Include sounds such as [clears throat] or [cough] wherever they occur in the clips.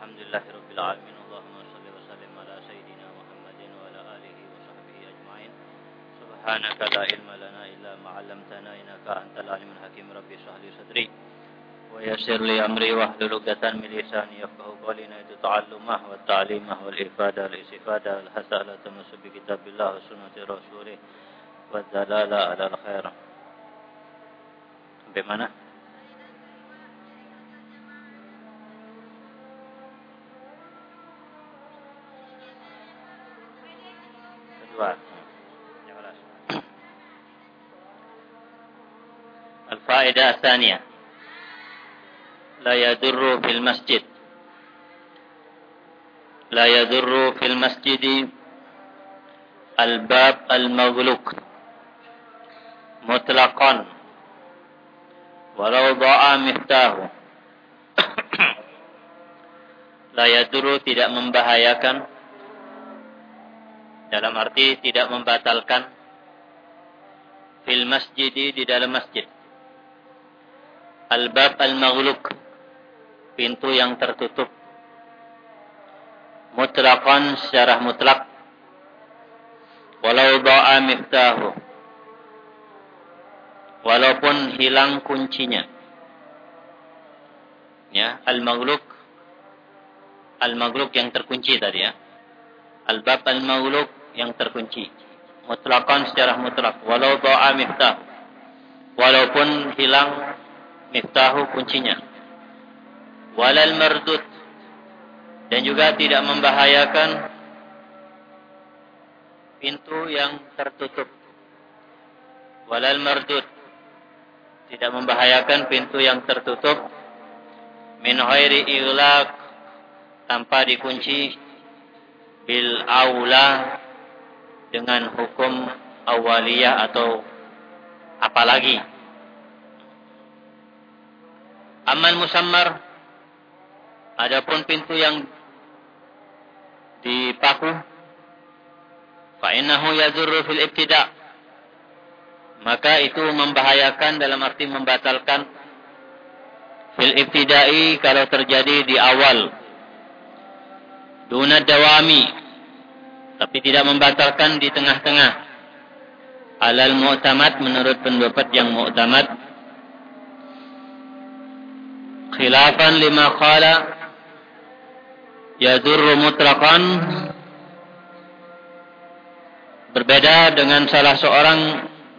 الحمد لله رب العالمين. اللهم صل وسلم على سيدنا محمد وعلى آله وصحبه أجمعين. سبحانك لا علم لنا إلا ما علمتنا إنك أنت العليم الحكيم. ربي اشرح لي صدري ويسر لي أمري واحلل عقدة من لساني يفقهوا قولي. نيت تعلمه والتعليمه والإفادة والاستفادة والحسنة تمس بكتاب الله وسنة رسوله والدلالة على الخير. بمعنى الثانية لا يضر في المسجد لا يضر في المسجد الباب المغلق مطلقا walau doa miftahu la yaduru tidak membahayakan dalam arti tidak membatalkan fil masjid di dalam masjid al-bab al-maghluk pintu yang tertutup mutlaqan secara mutlak walau doa miftahu walaupun hilang kuncinya. Ya, al-maghluk al-maghluk yang terkunci tadi ya. Al-bab al-maghluk yang terkunci. Mutlaqan secara mutlak walau doa miftah. Walaupun hilang miftahu kuncinya. Walal mardud. Dan juga tidak membahayakan pintu yang tertutup. Walal mardud. Tidak membahayakan pintu yang tertutup. Min ighlaq tanpa dikunci. Bil aula. Dengan hukum awaliyah atau apalagi amal musammar. Adapun pintu yang dipaku fa innahu yadurru fil ibtida' maka itu membahayakan dalam arti membatalkan fil ibtidai kalau terjadi di awal. Duna dawami tapi tidak membatalkan di tengah-tengah. Alal mu'tamad menurut pendapat yang mu'tamad khilafan lima qala yadurru mutlaqan. Berbeda dengan salah seorang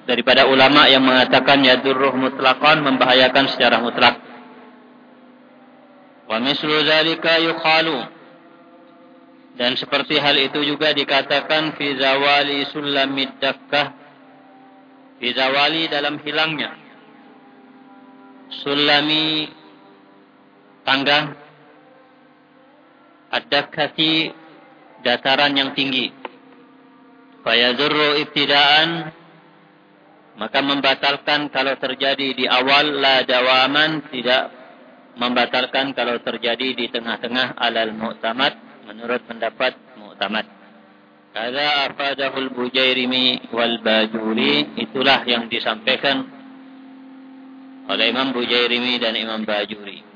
daripada ulama yang mengatakan yadurruh mutlaqan membahayakan secara mutlak. Wa mislu zalika yuqalu. Dan seperti hal itu juga dikatakan fi zawali sulamid dakkah fi zawali dalam hilangnya. Sulami tangga. Ad-dakkati dataran yang tinggi? Fayadurru ibtidaan. Maka membatalkan kalau terjadi di awal la dawaman. Tidak membatalkan kalau terjadi di tengah-tengah alal mu'tamad menurut pendapat mu'tamad. Kada afadahul bujairimi wal bajuri itulah yang disampaikan oleh Imam Bujairimi dan Imam Bajuri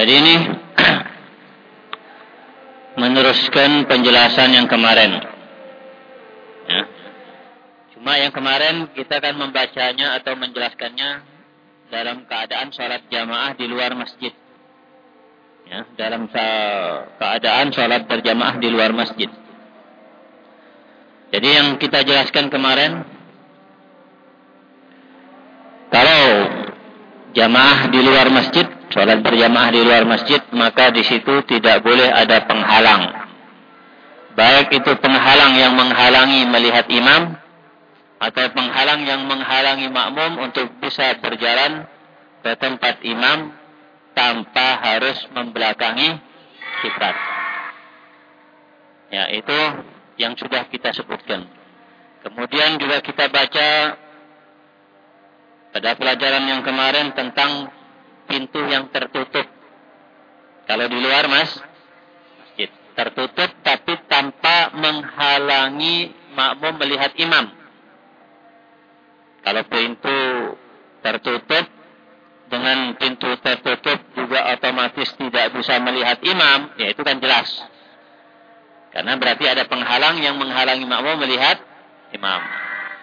Jadi ini [clears throat] meneruskan penjelasan yang kemarin. Ya. Cuma yang kemarin kita akan membacanya atau menjelaskannya dalam keadaan sholat jamaah di luar masjid. Ya, dalam keadaan sholat berjamaah di luar masjid. Jadi yang kita jelaskan kemarin, kalau jamaah di luar masjid sholat berjamaah di luar masjid, maka di situ tidak boleh ada penghalang. Baik itu penghalang yang menghalangi melihat imam, atau penghalang yang menghalangi makmum untuk bisa berjalan ke tempat imam tanpa harus membelakangi kiblat. Ya, itu yang sudah kita sebutkan. Kemudian juga kita baca pada pelajaran yang kemarin tentang pintu yang tertutup. Kalau di luar mas, tertutup tapi tanpa menghalangi makmum melihat imam. Kalau pintu tertutup, dengan pintu tertutup juga otomatis tidak bisa melihat imam, ya itu kan jelas. Karena berarti ada penghalang yang menghalangi makmum melihat imam.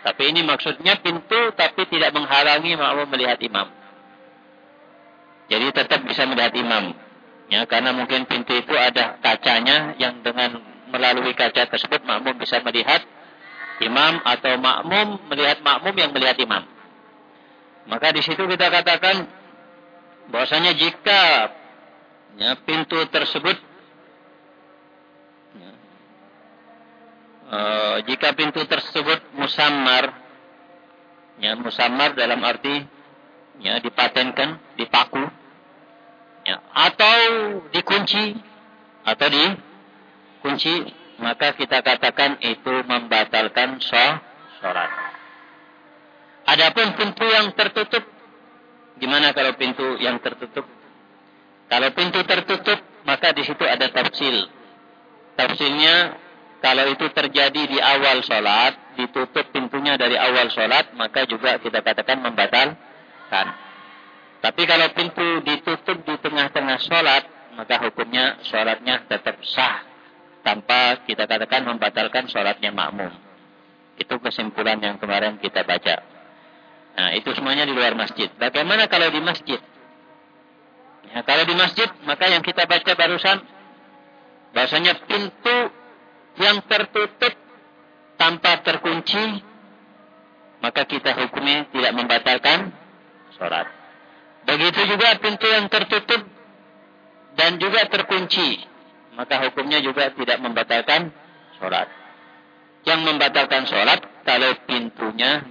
Tapi ini maksudnya pintu tapi tidak menghalangi makmum melihat imam. Jadi tetap bisa melihat imam. Ya, karena mungkin pintu itu ada kacanya yang dengan melalui kaca tersebut makmum bisa melihat imam atau makmum melihat makmum yang melihat imam. Maka di situ kita katakan bahwasanya jika ya, pintu tersebut uh, jika pintu tersebut musammar ya musammar dalam arti ya dipatenkan dipaku ya atau dikunci atau dikunci maka kita katakan itu membatalkan sholat. Adapun pintu yang tertutup Gimana kalau pintu yang tertutup? Kalau pintu tertutup, maka di situ ada tafsil. Tafsilnya, kalau itu terjadi di awal sholat, ditutup pintunya dari awal sholat, maka juga kita katakan membatalkan. Tapi kalau pintu ditutup di tengah-tengah sholat, maka hukumnya sholatnya tetap sah. Tanpa kita katakan membatalkan sholatnya makmum. Itu kesimpulan yang kemarin kita baca. Nah, itu semuanya di luar masjid. Bagaimana kalau di masjid? Ya, kalau di masjid, maka yang kita baca barusan, bahasanya pintu yang tertutup tanpa terkunci, maka kita hukumnya tidak membatalkan sholat. Begitu juga pintu yang tertutup dan juga terkunci, maka hukumnya juga tidak membatalkan sholat. Yang membatalkan sholat kalau pintunya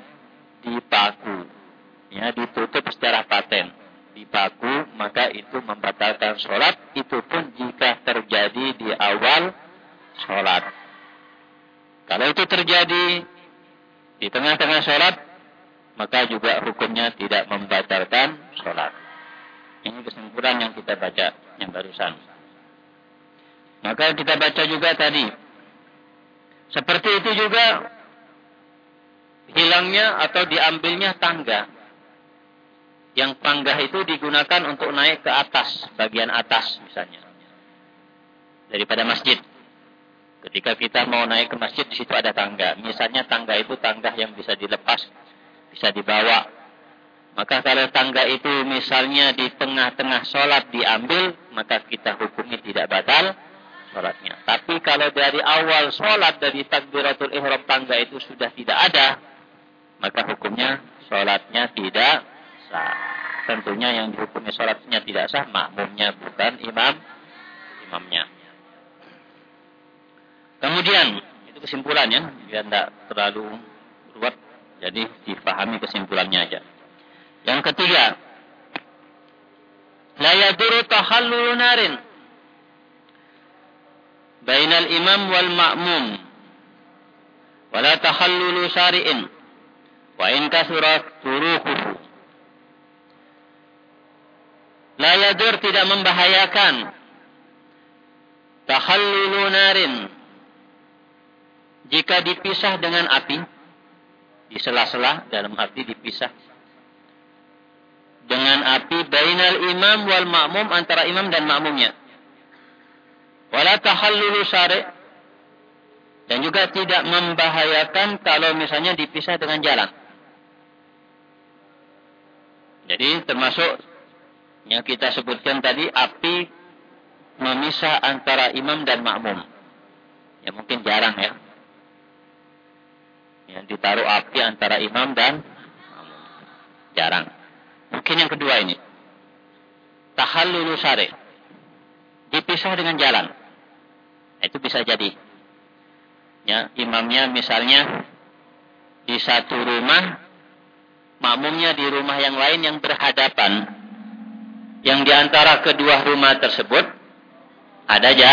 dipaku. Ya, ditutup secara paten. Dipaku, maka itu membatalkan sholat. Itu pun jika terjadi di awal sholat. Kalau itu terjadi di tengah-tengah sholat, maka juga hukumnya tidak membatalkan sholat. Ini kesimpulan yang kita baca yang barusan. Maka kita baca juga tadi. Seperti itu juga hilangnya atau diambilnya tangga. Yang tangga itu digunakan untuk naik ke atas, bagian atas misalnya. Daripada masjid. Ketika kita mau naik ke masjid, di situ ada tangga. Misalnya tangga itu tangga yang bisa dilepas, bisa dibawa. Maka kalau tangga itu misalnya di tengah-tengah sholat diambil, maka kita hukumnya tidak batal sholatnya. Tapi kalau dari awal sholat dari takbiratul ihram tangga itu sudah tidak ada, maka hukumnya sholatnya tidak sah. Tentunya yang dihukumi sholatnya tidak sah, makmumnya bukan imam, imamnya. Kemudian, itu kesimpulannya, biar tidak terlalu ruwet, jadi difahami kesimpulannya aja. Yang ketiga, la yaduru tahallulu narin bainal imam wal ma'mum wala tahallulu syari'in Wa in kasurat turukuhu. La yadur tidak membahayakan. Tahallulu narin. Jika dipisah dengan api. Di sela-sela dalam api dipisah. Dengan api bainal imam wal ma'mum antara imam dan makmumnya. Wala tahallulu syari' dan juga tidak membahayakan kalau misalnya dipisah dengan jalan. Jadi termasuk yang kita sebutkan tadi api memisah antara imam dan makmum. Ya mungkin jarang ya. Yang ditaruh api antara imam dan. Jarang. Mungkin yang kedua ini. Tahallulu sare. Dipisah dengan jalan. Itu bisa jadi. Ya, imamnya misalnya di satu rumah makmumnya di rumah yang lain yang berhadapan. Yang di antara kedua rumah tersebut ada aja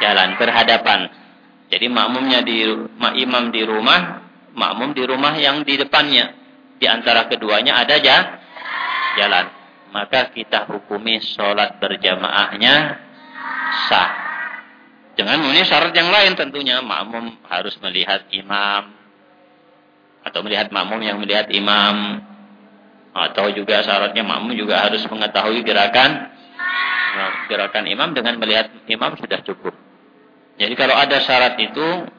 jalan berhadapan. Jadi makmumnya di imam di rumah, makmum di rumah yang di depannya. Di antara keduanya ada aja jalan. Maka kita hukumi sholat berjamaahnya sah. Dengan memenuhi syarat yang lain tentunya makmum harus melihat imam, atau melihat makmum yang melihat imam atau juga syaratnya makmum juga harus mengetahui gerakan gerakan imam dengan melihat imam sudah cukup. Jadi kalau ada syarat itu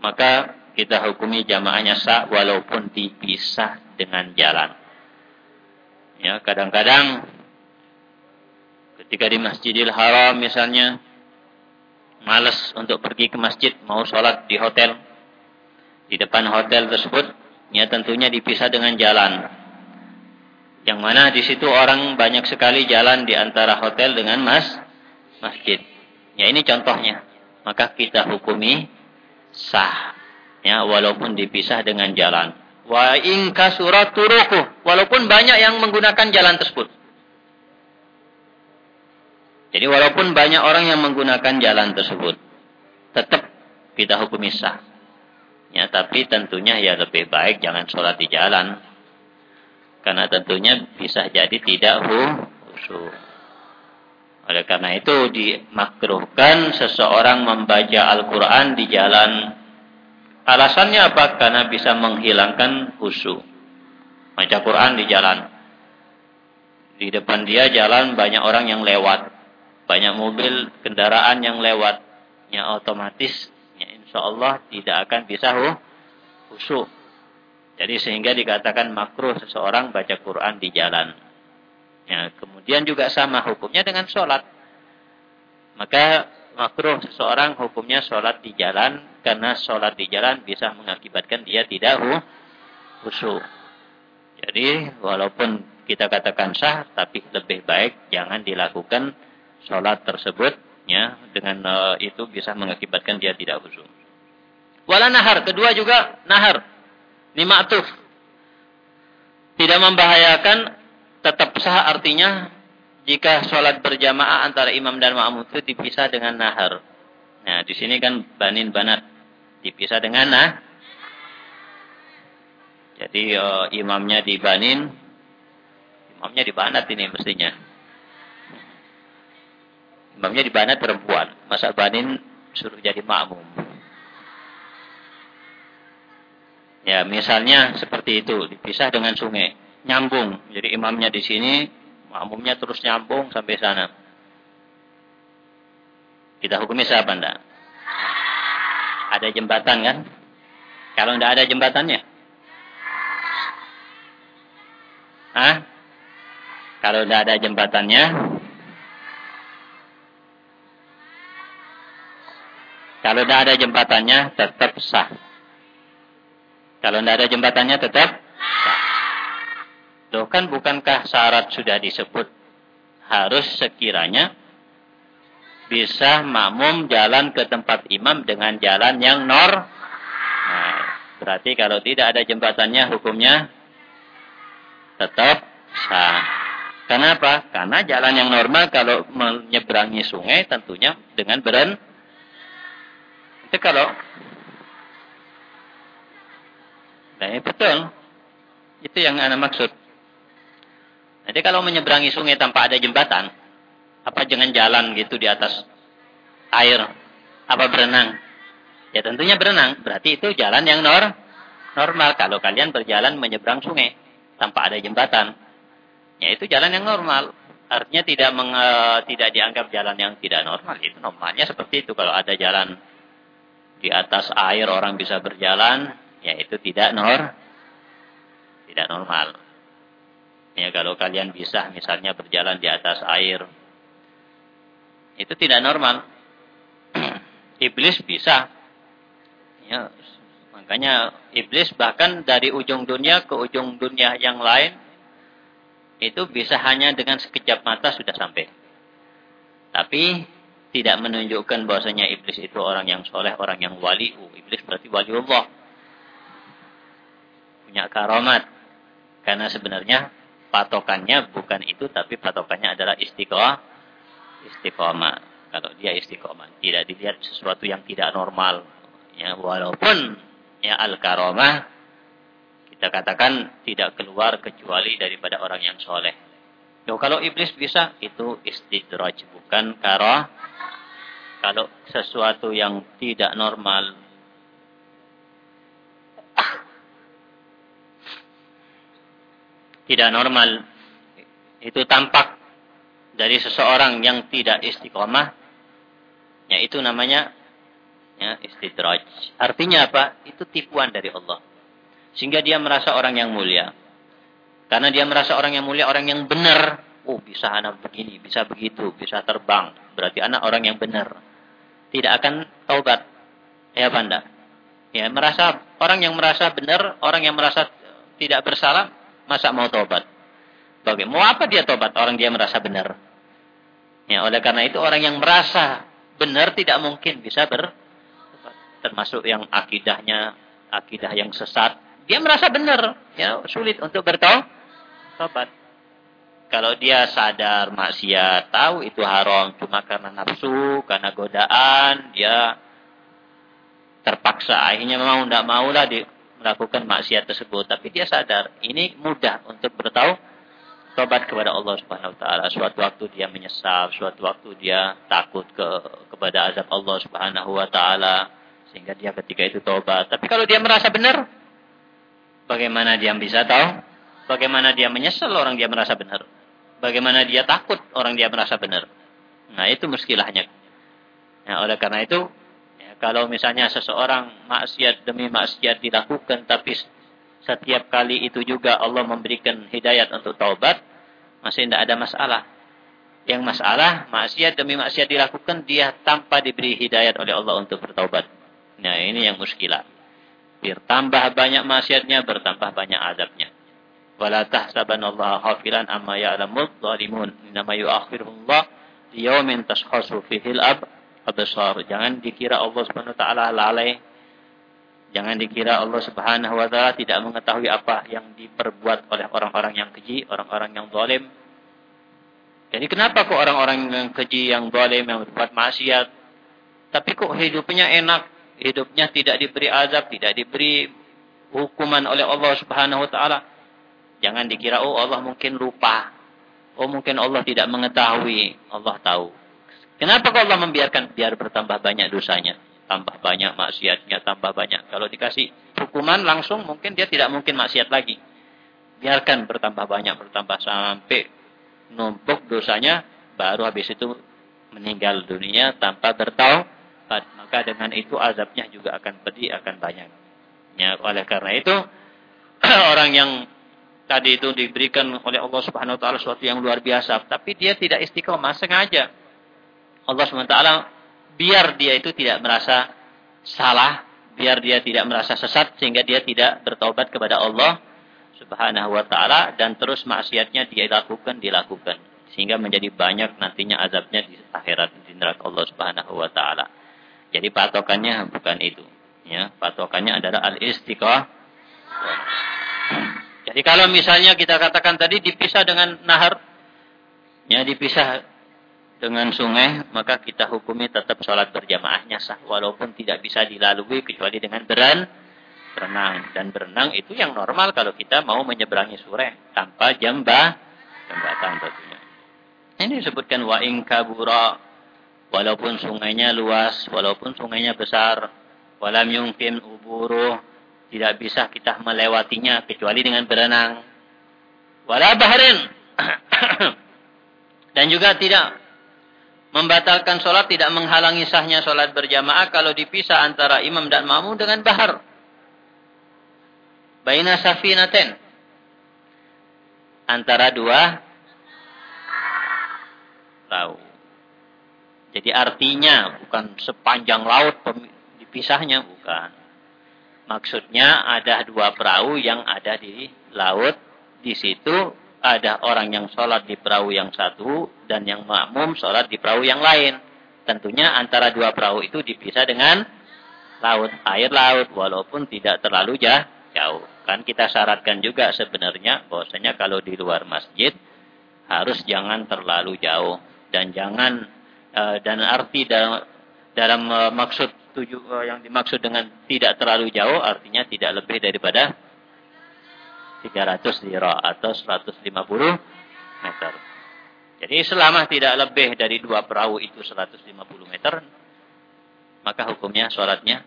maka kita hukumi jamaahnya sah walaupun dipisah dengan jalan. Ya, kadang-kadang ketika di Masjidil Haram misalnya malas untuk pergi ke masjid, mau sholat di hotel. Di depan hotel tersebut, ya tentunya dipisah dengan jalan. Yang mana di situ orang banyak sekali jalan di antara hotel dengan mas masjid. Ya ini contohnya. Maka kita hukumi sah. Ya walaupun dipisah dengan jalan. Wa in turuku. Walaupun banyak yang menggunakan jalan tersebut. Jadi walaupun banyak orang yang menggunakan jalan tersebut, tetap kita hukumi sah. Ya, tapi tentunya ya lebih baik jangan sholat di jalan. Karena tentunya bisa jadi tidak khusyuk. Oleh karena itu dimakruhkan seseorang membaca Al-Quran di jalan. Alasannya apa? Karena bisa menghilangkan khusyuk. Baca Quran di jalan. Di depan dia jalan banyak orang yang lewat banyak mobil kendaraan yang lewat ya otomatis ya insya Allah tidak akan bisa khusyuk. Jadi sehingga dikatakan makruh seseorang baca Quran di jalan. Ya, kemudian juga sama hukumnya dengan sholat. Maka makruh seseorang hukumnya sholat di jalan karena sholat di jalan bisa mengakibatkan dia tidak khusyuk. Jadi walaupun kita katakan sah, tapi lebih baik jangan dilakukan sholat tersebut ya dengan uh, itu bisa mengakibatkan dia tidak khusyuk. Wala nahar, kedua juga nahar. Ini ma'tuf. Tidak membahayakan tetap sah artinya jika sholat berjamaah antara imam dan makmum itu dipisah dengan nahar. Nah, di sini kan banin banat dipisah dengan nah. Jadi uh, imamnya dibanin, imamnya dibanat ini mestinya. Imamnya di banat perempuan. Masa banin suruh jadi makmum. Ya, misalnya seperti itu, dipisah dengan sungai, nyambung. Jadi imamnya di sini, makmumnya terus nyambung sampai sana. Kita hukumi siapa enggak? Ada jembatan kan? Kalau enggak ada jembatannya? Hah? Kalau enggak ada jembatannya, Kalau tidak ada jembatannya tetap sah. Kalau tidak ada jembatannya tetap sah. Loh kan bukankah syarat sudah disebut harus sekiranya bisa makmum jalan ke tempat imam dengan jalan yang nor. Nah, berarti kalau tidak ada jembatannya hukumnya tetap sah. Kenapa? Karena jalan yang normal kalau menyeberangi sungai tentunya dengan beren itu kalau Nah, betul. Itu yang anda maksud. Jadi kalau menyeberangi sungai tanpa ada jembatan, apa jangan jalan gitu di atas air, apa berenang? Ya tentunya berenang. Berarti itu jalan yang nor normal. Kalau kalian berjalan menyeberang sungai tanpa ada jembatan, ya itu jalan yang normal. Artinya tidak meng, tidak dianggap jalan yang tidak normal. Itu normalnya seperti itu. Kalau ada jalan di atas air orang bisa berjalan, ya itu tidak nor, tidak normal. Ya kalau kalian bisa misalnya berjalan di atas air, itu tidak normal. [clears throat] iblis bisa. Ya, makanya iblis bahkan dari ujung dunia ke ujung dunia yang lain itu bisa hanya dengan sekejap mata sudah sampai. Tapi tidak menunjukkan bahwasanya iblis itu orang yang soleh, orang yang wali. Uh, iblis berarti wali Allah. Punya karomat. Karena sebenarnya patokannya bukan itu, tapi patokannya adalah istiqomah. Istiqomah. Kalau dia istiqomah. Tidak dilihat sesuatu yang tidak normal. Ya, walaupun ya al-karomah kita katakan tidak keluar kecuali daripada orang yang soleh. Yo, kalau iblis bisa, itu istidraj, bukan karoh kalau sesuatu yang tidak normal tidak normal itu tampak dari seseorang yang tidak istiqomah, ya itu namanya ya istidraj. Artinya apa? Itu tipuan dari Allah. Sehingga dia merasa orang yang mulia. Karena dia merasa orang yang mulia, orang yang benar. Oh, bisa anak begini, bisa begitu, bisa terbang. Berarti anak orang yang benar. Tidak akan taubat. Ya, Banda. Ya, merasa orang yang merasa benar, orang yang merasa tidak bersalah, masa mau taubat? Bagaimana? Mau apa dia tobat? Orang dia merasa benar. Ya, oleh karena itu orang yang merasa benar tidak mungkin bisa ber termasuk yang akidahnya akidah yang sesat. Dia merasa benar, ya sulit untuk bertobat. Kalau dia sadar maksiat, tahu itu haram cuma karena nafsu, karena godaan, dia terpaksa akhirnya mau tidak maulah di melakukan maksiat tersebut. Tapi dia sadar ini mudah untuk bertahu tobat kepada Allah Subhanahu wa taala. Suatu waktu dia menyesal, suatu waktu dia takut ke kepada azab Allah Subhanahu wa taala sehingga dia ketika itu tobat. Tapi kalau dia merasa benar, bagaimana dia bisa tahu? Bagaimana dia menyesal orang dia merasa benar? Bagaimana dia takut orang dia merasa benar? Nah, itu muskilahnya. Ya, oleh karena itu, ya, kalau misalnya seseorang maksiat demi maksiat dilakukan tapi setiap kali itu juga Allah memberikan hidayat untuk taubat, masih tidak ada masalah. Yang masalah, maksiat demi maksiat dilakukan, dia tanpa diberi hidayat oleh Allah untuk bertaubat. Nah, ini yang muskilah. Bertambah banyak maksiatnya, bertambah banyak azabnya. Wala tahsabanallahu khafiran amma ya'lamul zalimun. Innama yu'akhiruhullah liyawmin tashkhasu fihil ab absar. Jangan dikira Allah taala lalai Jangan dikira Allah Subhanahu wa taala tidak mengetahui apa yang diperbuat oleh orang-orang yang keji, orang-orang yang zalim. Jadi kenapa kok orang-orang yang keji, yang zalim, yang berbuat maksiat, tapi kok hidupnya enak, hidupnya tidak diberi azab, tidak diberi hukuman oleh Allah Subhanahu wa taala? Jangan dikira oh Allah mungkin lupa. Oh mungkin Allah tidak mengetahui. Allah tahu. Kenapa kok Allah membiarkan biar bertambah banyak dosanya? Tambah banyak maksiatnya, tambah banyak. Kalau dikasih hukuman langsung mungkin dia tidak mungkin maksiat lagi. Biarkan bertambah banyak, bertambah sampai numpuk dosanya, baru habis itu meninggal dunia tanpa bertaubat. Maka dengan itu azabnya juga akan pedih, akan banyak. Ya, oleh karena itu, [clears throat] orang yang tadi itu diberikan oleh Allah Subhanahu wa taala sesuatu yang luar biasa, tapi dia tidak istiqomah sengaja. Allah Subhanahu wa taala biar dia itu tidak merasa salah, biar dia tidak merasa sesat sehingga dia tidak bertobat kepada Allah Subhanahu wa taala dan terus maksiatnya dia lakukan dilakukan sehingga menjadi banyak nantinya azabnya di akhirat di neraka Allah Subhanahu wa taala. Jadi patokannya bukan itu, ya. Patokannya adalah al-istiqamah. Jadi kalau misalnya kita katakan tadi dipisah dengan nahar ya dipisah dengan sungai, maka kita hukumi tetap sholat berjamaahnya sah. Walaupun tidak bisa dilalui kecuali dengan beran, berenang. Dan berenang itu yang normal kalau kita mau menyeberangi sungai tanpa jambah, jembatan tentunya. Ini disebutkan wa kabura. Walaupun sungainya luas, walaupun sungainya besar, walam yungkin uburu, tidak bisa kita melewatinya kecuali dengan berenang. Wala bahrin. [coughs] Dan juga tidak Membatalkan sholat tidak menghalangi sahnya sholat berjamaah kalau dipisah antara imam dan makmum dengan bahar. Baina safinaten. Antara dua laut. Jadi artinya bukan sepanjang laut dipisahnya, bukan. Maksudnya ada dua perahu yang ada di laut. Di situ ada orang yang sholat di perahu yang satu dan yang makmum sholat di perahu yang lain. Tentunya antara dua perahu itu dipisah dengan laut, air laut, walaupun tidak terlalu jauh. Kan kita syaratkan juga sebenarnya bahwasanya kalau di luar masjid harus jangan terlalu jauh dan jangan uh, dan arti dalam dalam uh, maksud uh, yang dimaksud dengan tidak terlalu jauh artinya tidak lebih daripada 300 dirah atau 150 meter. Jadi selama tidak lebih dari dua perahu itu 150 meter, maka hukumnya sholatnya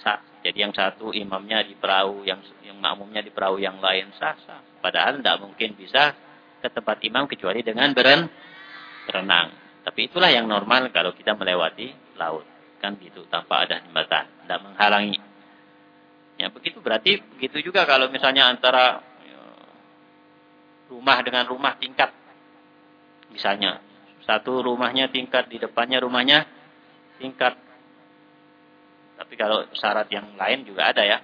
sah. Jadi yang satu imamnya di perahu, yang yang makmumnya di perahu yang lain sah sah. Padahal tidak mungkin bisa ke tempat imam kecuali dengan beren, berenang. Tapi itulah yang normal kalau kita melewati laut. Kan gitu, tanpa ada jembatan. Tidak menghalangi. Ya, begitu berarti begitu juga kalau misalnya antara ya, rumah dengan rumah tingkat. Misalnya, satu rumahnya tingkat, di depannya rumahnya tingkat. Tapi kalau syarat yang lain juga ada ya.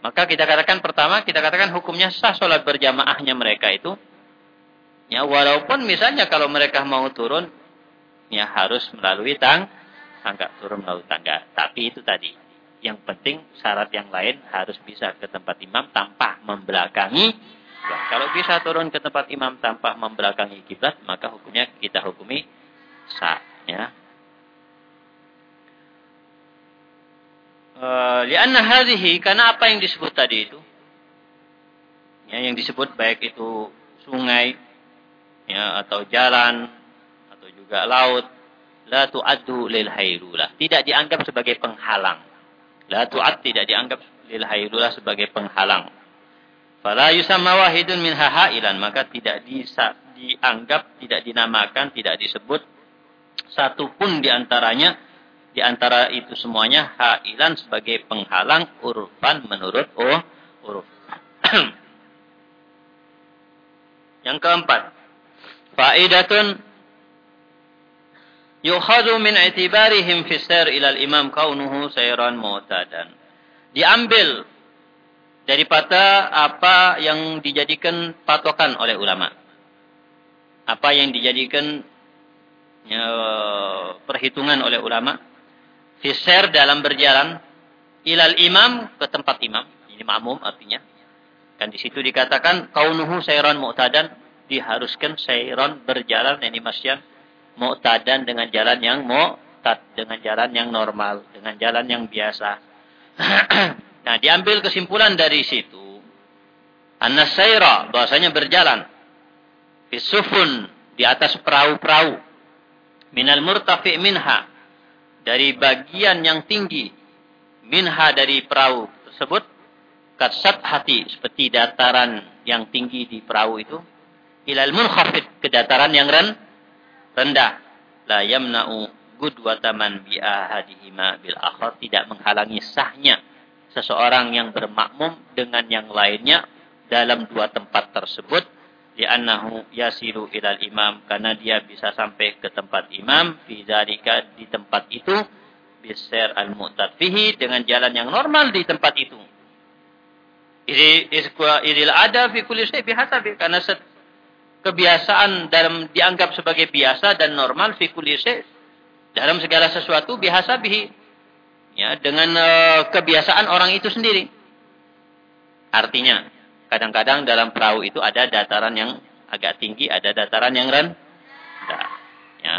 Maka kita katakan pertama, kita katakan hukumnya sah sholat berjamaahnya mereka itu. Ya, walaupun misalnya kalau mereka mau turun, ya harus melalui tang, tangga, turun melalui tangga. Tapi itu tadi, yang penting syarat yang lain harus bisa ke tempat imam tanpa membelakangi. Kalau bisa turun ke tempat imam tanpa membelakangi kiblat, maka hukumnya kita hukumi sah. Ya. Eh, lianna hadhihi karena apa yang disebut tadi itu ya yang disebut baik itu sungai ya atau jalan atau juga laut la tu'addu lil hayrulah tidak dianggap sebagai penghalang la tu'ad tidak dianggap lil hayrulah sebagai penghalang fala yusamma wahidun min hahailan maka tidak bisa dianggap tidak dinamakan tidak disebut satu pun di antaranya di antara itu semuanya hailan sebagai penghalang urfan menurut oh uruf. [clears throat] Yang keempat, faidatun yukhadu min i'tibarihim fi sir ila al-imam kaunuhu sayran mu'tadan. Diambil daripada apa yang dijadikan patokan oleh ulama. Apa yang dijadikan ya, perhitungan oleh ulama Fiser dalam berjalan ilal imam ke tempat imam. Ini makmum artinya. Kan di situ dikatakan kaunuhu sayran mu'tadan diharuskan sayran berjalan ini masyan mu'tadan dengan jalan yang mu'tad dengan jalan yang normal, dengan jalan yang biasa. [clears throat] nah, diambil kesimpulan dari situ. Anna sayra bahasanya berjalan. Fisufun di atas perahu-perahu. Minal murtafi minha dari bagian yang tinggi. Minha dari perahu tersebut. Katsat hati seperti dataran yang tinggi di perahu itu. Ilal munkhafid ke dataran yang ren, rendah la yamna'u gudwataman bi ahadihima bil akhar tidak menghalangi sahnya seseorang yang bermakmum dengan yang lainnya dalam dua tempat tersebut li'annahu yasiru ilal imam karena dia bisa sampai ke tempat imam fi dzalika di tempat itu bisair al mu'tad fihi dengan jalan yang normal di tempat itu idil ada fi kulli syai bihasabi karena kebiasaan dalam dianggap sebagai biasa dan normal fi kulli syai dalam segala sesuatu biasa bihi ya dengan uh, kebiasaan orang itu sendiri artinya Kadang-kadang dalam perahu itu ada dataran yang agak tinggi, ada dataran yang rendah. Ya.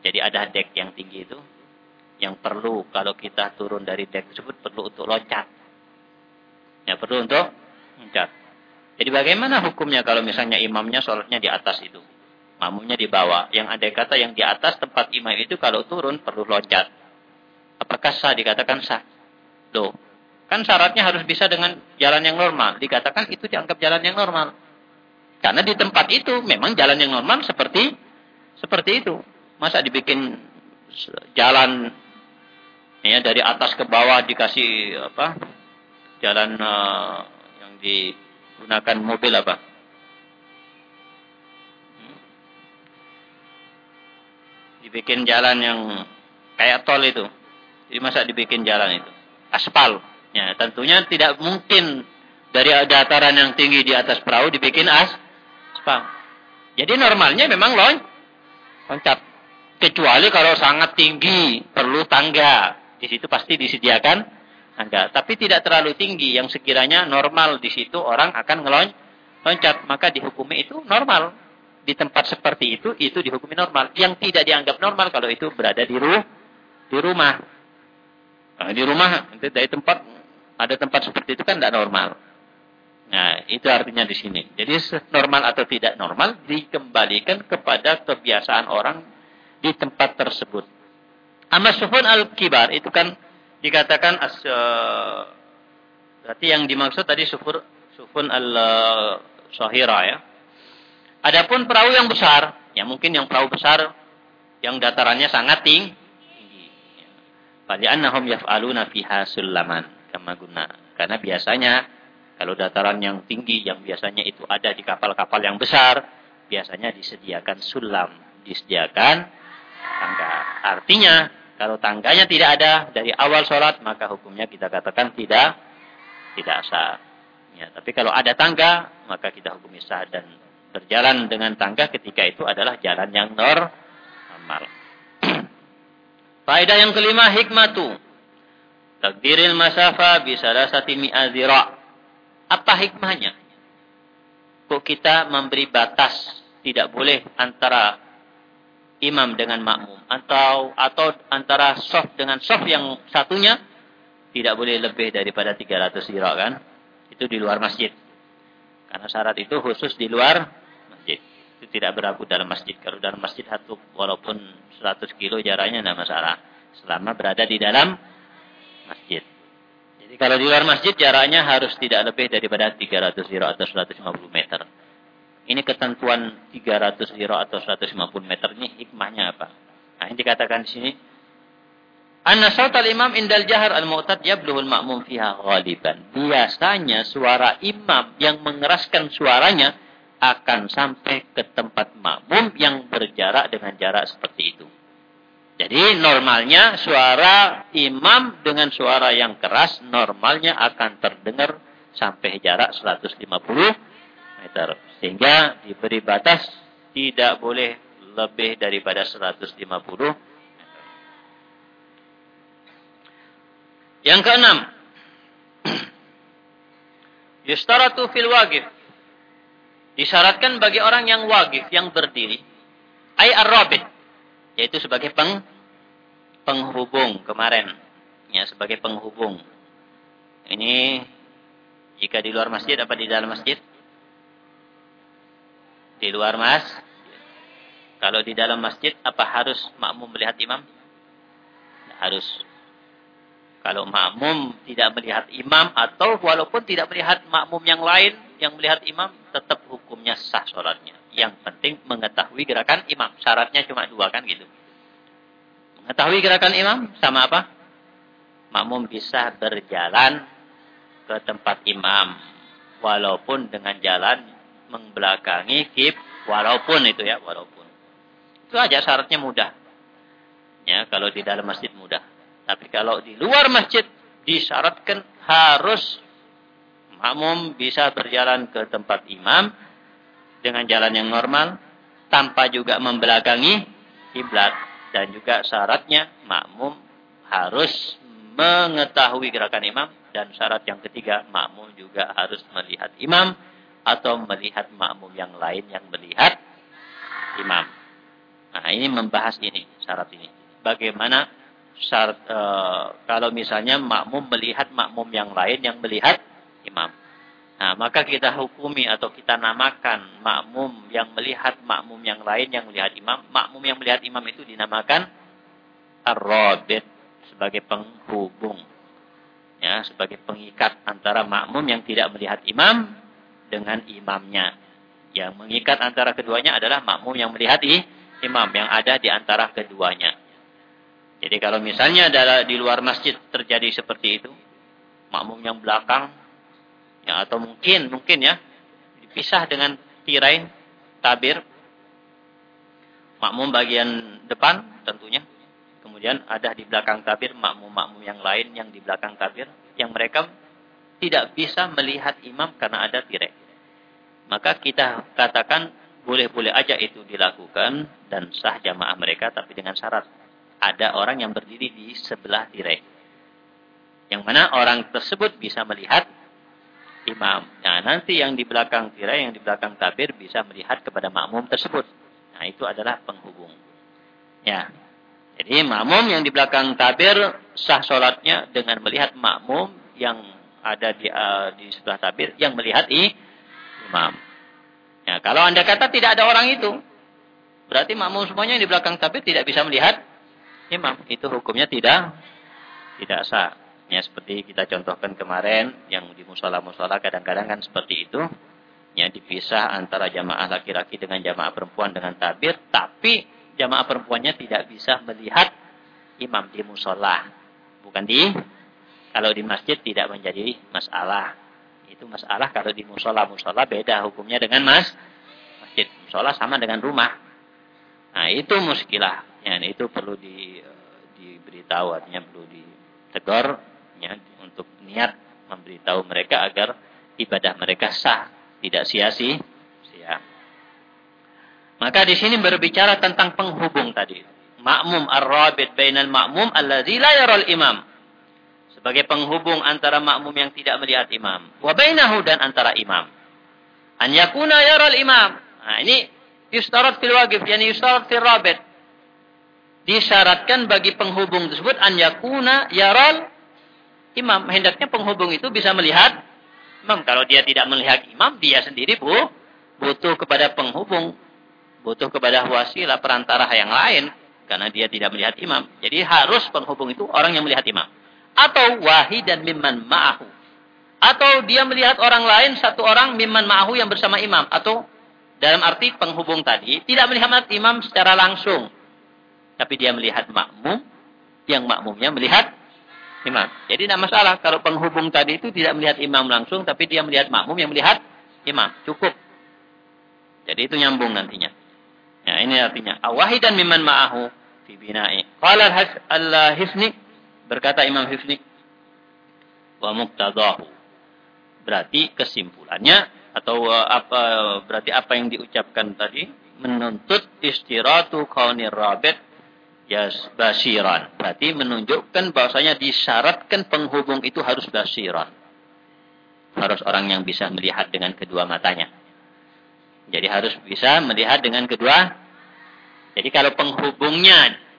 Jadi ada dek yang tinggi itu yang perlu kalau kita turun dari dek tersebut perlu untuk loncat. Ya, perlu untuk loncat. Jadi bagaimana hukumnya kalau misalnya imamnya sholatnya di atas itu? Makmumnya di bawah. Yang ada kata yang di atas tempat imam itu kalau turun perlu loncat. Apakah sah dikatakan sah? Loh, Kan syaratnya harus bisa dengan jalan yang normal. Dikatakan itu dianggap jalan yang normal. Karena di tempat itu memang jalan yang normal seperti seperti itu. Masa dibikin jalan ya dari atas ke bawah dikasih apa? Jalan uh, yang digunakan mobil apa? Dibikin jalan yang kayak tol itu. Jadi masa dibikin jalan itu? Aspal. Ya, tentunya tidak mungkin dari dataran yang tinggi di atas perahu dibikin as aspal. Jadi normalnya memang lon loncat. Kecuali kalau sangat tinggi perlu tangga. Di situ pasti disediakan tangga. Tapi tidak terlalu tinggi yang sekiranya normal di situ orang akan loncat. Maka dihukumi itu normal. Di tempat seperti itu, itu dihukumi normal. Yang tidak dianggap normal kalau itu berada di, ru di rumah. Nah, di rumah, dari tempat ada tempat seperti itu kan tidak normal. Nah, itu artinya di sini. Jadi normal atau tidak normal dikembalikan kepada kebiasaan orang di tempat tersebut. Amma sufun al-kibar itu kan dikatakan as uh, berarti yang dimaksud tadi sufur sufun al sohira ya. Adapun perahu yang besar, ya mungkin yang perahu besar yang datarannya sangat tinggi. Fali'annahum yaf'aluna fiha sulaman kama guna. Karena biasanya kalau dataran yang tinggi yang biasanya itu ada di kapal-kapal yang besar, biasanya disediakan sulam, disediakan tangga. Artinya kalau tangganya tidak ada dari awal sholat, maka hukumnya kita katakan tidak tidak sah. Ya, tapi kalau ada tangga, maka kita hukumi sah dan berjalan dengan tangga ketika itu adalah jalan yang normal. [clears throat] Faedah yang kelima hikmatu. Takdiril masafa bisalasati mi'adhira. Apa hikmahnya? Kok kita memberi batas tidak boleh antara imam dengan makmum. Atau atau antara soft dengan soft yang satunya tidak boleh lebih daripada 300 zira kan? Itu di luar masjid. Karena syarat itu khusus di luar masjid. Itu tidak berlaku dalam masjid. Kalau dalam masjid satu walaupun 100 kilo jaraknya tidak masalah. Selama berada di dalam masjid. Jadi kalau di luar masjid jaraknya harus tidak lebih daripada 300 zira atau 150 meter ini ketentuan 300 zira atau 150 meter ini hikmahnya apa? Nah, ini dikatakan di sini. Anna sautal imam indal jahar al-mu'tad yabluhul ma'mum fiha ghaliban. Biasanya suara imam yang mengeraskan suaranya akan sampai ke tempat makmum yang berjarak dengan jarak seperti itu. Jadi normalnya suara imam dengan suara yang keras normalnya akan terdengar sampai jarak 150 meter. Sehingga diberi batas tidak boleh lebih daripada 150 meter. Yang keenam, [clears throat] yustaratu fil wagif. Disyaratkan bagi orang yang wagif, yang berdiri, ay ar-rabit, yaitu sebagai peng, penghubung kemarin, ya sebagai penghubung. Ini jika di luar masjid apa di dalam masjid? Di luar mas. Kalau di dalam masjid, apa harus makmum melihat imam? Harus. Kalau makmum tidak melihat imam atau walaupun tidak melihat makmum yang lain yang melihat imam, tetap hukumnya sah sholatnya. Yang penting mengetahui gerakan imam. Syaratnya cuma dua kan gitu. Mengetahui gerakan imam sama apa? Makmum bisa berjalan ke tempat imam. Walaupun dengan jalan membelakangi kib walaupun itu ya walaupun. Itu aja syaratnya mudah. Ya kalau di dalam masjid mudah. Tapi kalau di luar masjid disyaratkan harus makmum bisa berjalan ke tempat imam dengan jalan yang normal tanpa juga membelakangi kiblat. Dan juga syaratnya makmum harus mengetahui gerakan imam. Dan syarat yang ketiga makmum juga harus melihat imam atau melihat makmum yang lain yang melihat imam. Nah, ini membahas ini syarat ini. Bagaimana syarat e, kalau misalnya makmum melihat makmum yang lain yang melihat imam. Nah, maka kita hukumi atau kita namakan makmum yang melihat makmum yang lain yang melihat imam. Makmum yang melihat imam itu dinamakan ar-rabit sebagai penghubung. Ya, sebagai pengikat antara makmum yang tidak melihat imam dengan imamnya. Yang mengikat antara keduanya adalah makmum yang melihat imam yang ada di antara keduanya. Jadi kalau misalnya di luar masjid terjadi seperti itu, makmum yang belakang, ya atau mungkin mungkin ya dipisah dengan tirai tabir, makmum bagian depan tentunya, kemudian ada di belakang tabir makmum-makmum yang lain yang di belakang tabir, yang mereka tidak bisa melihat imam karena ada tirai maka kita katakan boleh-boleh aja itu dilakukan dan sah jamaah mereka tapi dengan syarat ada orang yang berdiri di sebelah tirai. Yang mana orang tersebut bisa melihat imam. Nah, nanti yang di belakang tirai, yang di belakang tabir bisa melihat kepada makmum tersebut. Nah, itu adalah penghubung. Ya. Jadi makmum yang di belakang tabir sah sholatnya dengan melihat makmum yang ada di, uh, di sebelah tabir yang melihat i, imam. Ya, kalau anda kata tidak ada orang itu, berarti makmum semuanya yang di belakang tabir tidak bisa melihat imam. Itu hukumnya tidak tidak sah. Ya, seperti kita contohkan kemarin, yang di musola-musola kadang-kadang kan seperti itu. Ya, dipisah antara jamaah laki-laki dengan jamaah perempuan dengan tabir, tapi jamaah perempuannya tidak bisa melihat imam di musola. Bukan di, kalau di masjid tidak menjadi masalah. Itu masalah kalau di musola. Musola beda hukumnya dengan mas, masjid. Musola sama dengan rumah. Nah itu muskilah. Ya, itu perlu di, eh, diberitahu, artinya perlu ditegur ya, untuk niat memberitahu mereka agar ibadah mereka sah, tidak sia-sia. Maka di sini berbicara tentang penghubung tadi. Makmum ar-rabit bainal makmum alladzi la yaral imam. Sebagai penghubung antara makmum yang tidak melihat imam. Wa bainahu dan antara imam. An yakuna yaral imam. Nah, ini yustarat fil wajib, yani yustarat fil rabit. Disyaratkan bagi penghubung tersebut an yakuna yaral imam. Hendaknya penghubung itu bisa melihat imam. Kalau dia tidak melihat imam, dia sendiri bu, butuh kepada penghubung. Butuh kepada wasilah perantara yang lain. Karena dia tidak melihat imam. Jadi harus penghubung itu orang yang melihat imam. Atau wahid dan mimman ma'ahu. Atau dia melihat orang lain, satu orang mimman ma'ahu yang bersama imam. Atau dalam arti penghubung tadi, tidak melihat imam secara langsung. Tapi dia melihat makmum, yang makmumnya melihat imam. Jadi tidak masalah kalau penghubung tadi itu tidak melihat imam langsung, tapi dia melihat makmum yang melihat imam. Cukup. Jadi itu nyambung nantinya. Ya, ini artinya. Awahidan miman ma'ahu fi bina'i. Qala al-Hifni, berkata Imam Hifni, wa muqtadahu. Berarti kesimpulannya, atau uh, apa berarti apa yang diucapkan tadi, menuntut istiratu kaunir rabit ya basiran. Berarti menunjukkan bahwasanya disyaratkan penghubung itu harus basiran. Harus orang yang bisa melihat dengan kedua matanya. Jadi harus bisa melihat dengan kedua. Jadi kalau penghubungnya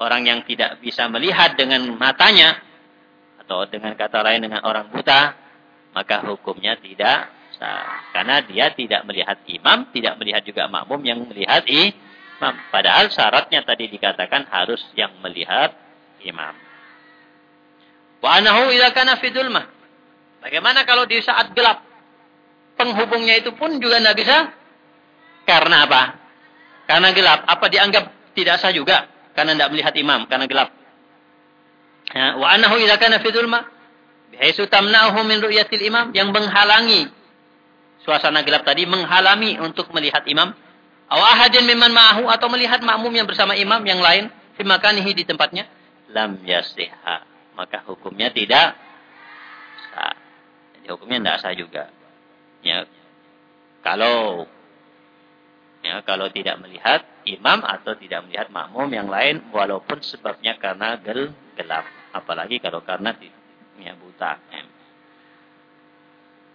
orang yang tidak bisa melihat dengan matanya atau dengan kata lain dengan orang buta, maka hukumnya tidak sah. Karena dia tidak melihat imam, tidak melihat juga makmum yang melihat imam. Padahal syaratnya tadi dikatakan harus yang melihat imam. Wa anahu idza kana fi. Bagaimana kalau di saat gelap? Penghubungnya itu pun juga tidak bisa. Karena apa? Karena gelap. Apa dianggap tidak sah juga? Karena tidak melihat imam. Karena gelap. Ya, wa anahu idza kana fi dulmah. Bihaisu tamna'uhu min ru'yatil imam. Yang menghalangi. Suasana gelap tadi menghalangi untuk melihat imam Aw ahadin mimman ma'ahu atau melihat makmum yang bersama imam yang lain fi makanihi di tempatnya lam yasihha. Maka hukumnya tidak sah. Jadi hukumnya tidak sah juga. Ya. Kalau ya kalau tidak melihat imam atau tidak melihat makmum yang lain walaupun sebabnya karena gel gelap apalagi kalau karena ya buta ya.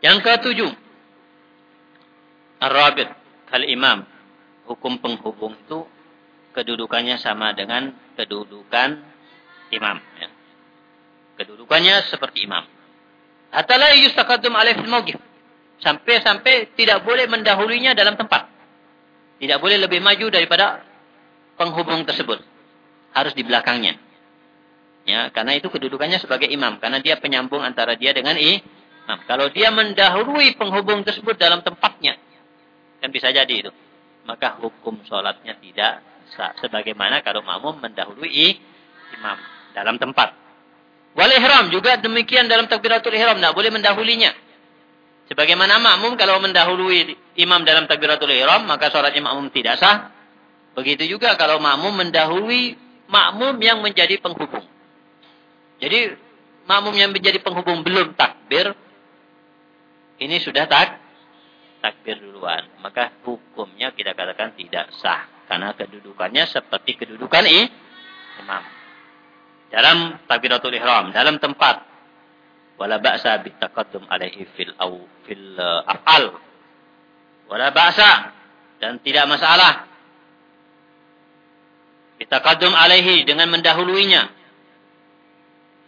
yang ketujuh ar-rabit kal imam hukum penghubung itu kedudukannya sama dengan kedudukan imam. Ya. Kedudukannya seperti imam. Hatta la yustaqaddum alaih fil mawqif. Sampai-sampai tidak boleh mendahulunya dalam tempat. Tidak boleh lebih maju daripada penghubung tersebut. Harus di belakangnya. Ya, karena itu kedudukannya sebagai imam. Karena dia penyambung antara dia dengan imam. Kalau dia mendahului penghubung tersebut dalam tempatnya. Kan bisa jadi itu maka hukum sholatnya tidak sah. Sebagaimana kalau makmum mendahului imam dalam tempat. Wal ihram juga demikian dalam takbiratul ihram. Tidak boleh mendahulinya. Sebagaimana makmum kalau mendahului imam dalam takbiratul ihram, maka sholatnya makmum tidak sah. Begitu juga kalau makmum mendahului makmum yang menjadi penghubung. Jadi makmum yang menjadi penghubung belum takbir, ini sudah tak takbir duluan, maka hukumnya kita katakan tidak sah karena kedudukannya seperti kedudukan imam. Dalam takbiratul ihram, dalam tempat wala ba'sa bitaqaddum alaihi fil au fil uh, af'al. Wala ba'sa. Dan tidak masalah. Bitaqaddum alaihi dengan mendahuluinya.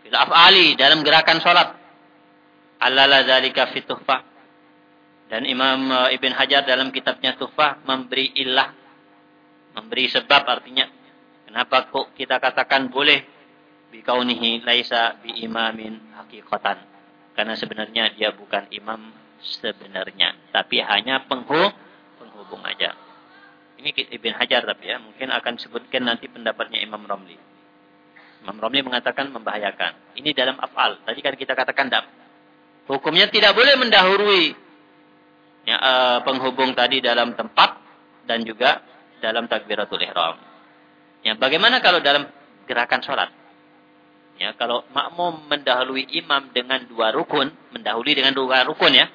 Fil af'ali dalam gerakan salat. Allala zalika fi tuhfah. Dan Imam eh, Ibn Hajar dalam kitabnya Tufah memberi ilah, memberi sebab artinya kenapa kok kita katakan boleh bikaunihi laisa bi imamin hakikatan. Karena sebenarnya dia bukan imam sebenarnya. Tapi hanya penghubung, penghubung aja. Ini Ibn Hajar tapi ya. Mungkin akan sebutkan nanti pendapatnya Imam Romli. Imam Romli mengatakan membahayakan. Ini dalam afal. Tadi kan kita katakan dap. Hukumnya tidak boleh mendahului ya, uh, penghubung tadi dalam tempat dan juga dalam takbiratul ihram. Ya, bagaimana kalau dalam gerakan sholat? Ya, kalau makmum mendahului imam dengan dua rukun, mendahului dengan dua rukun ya.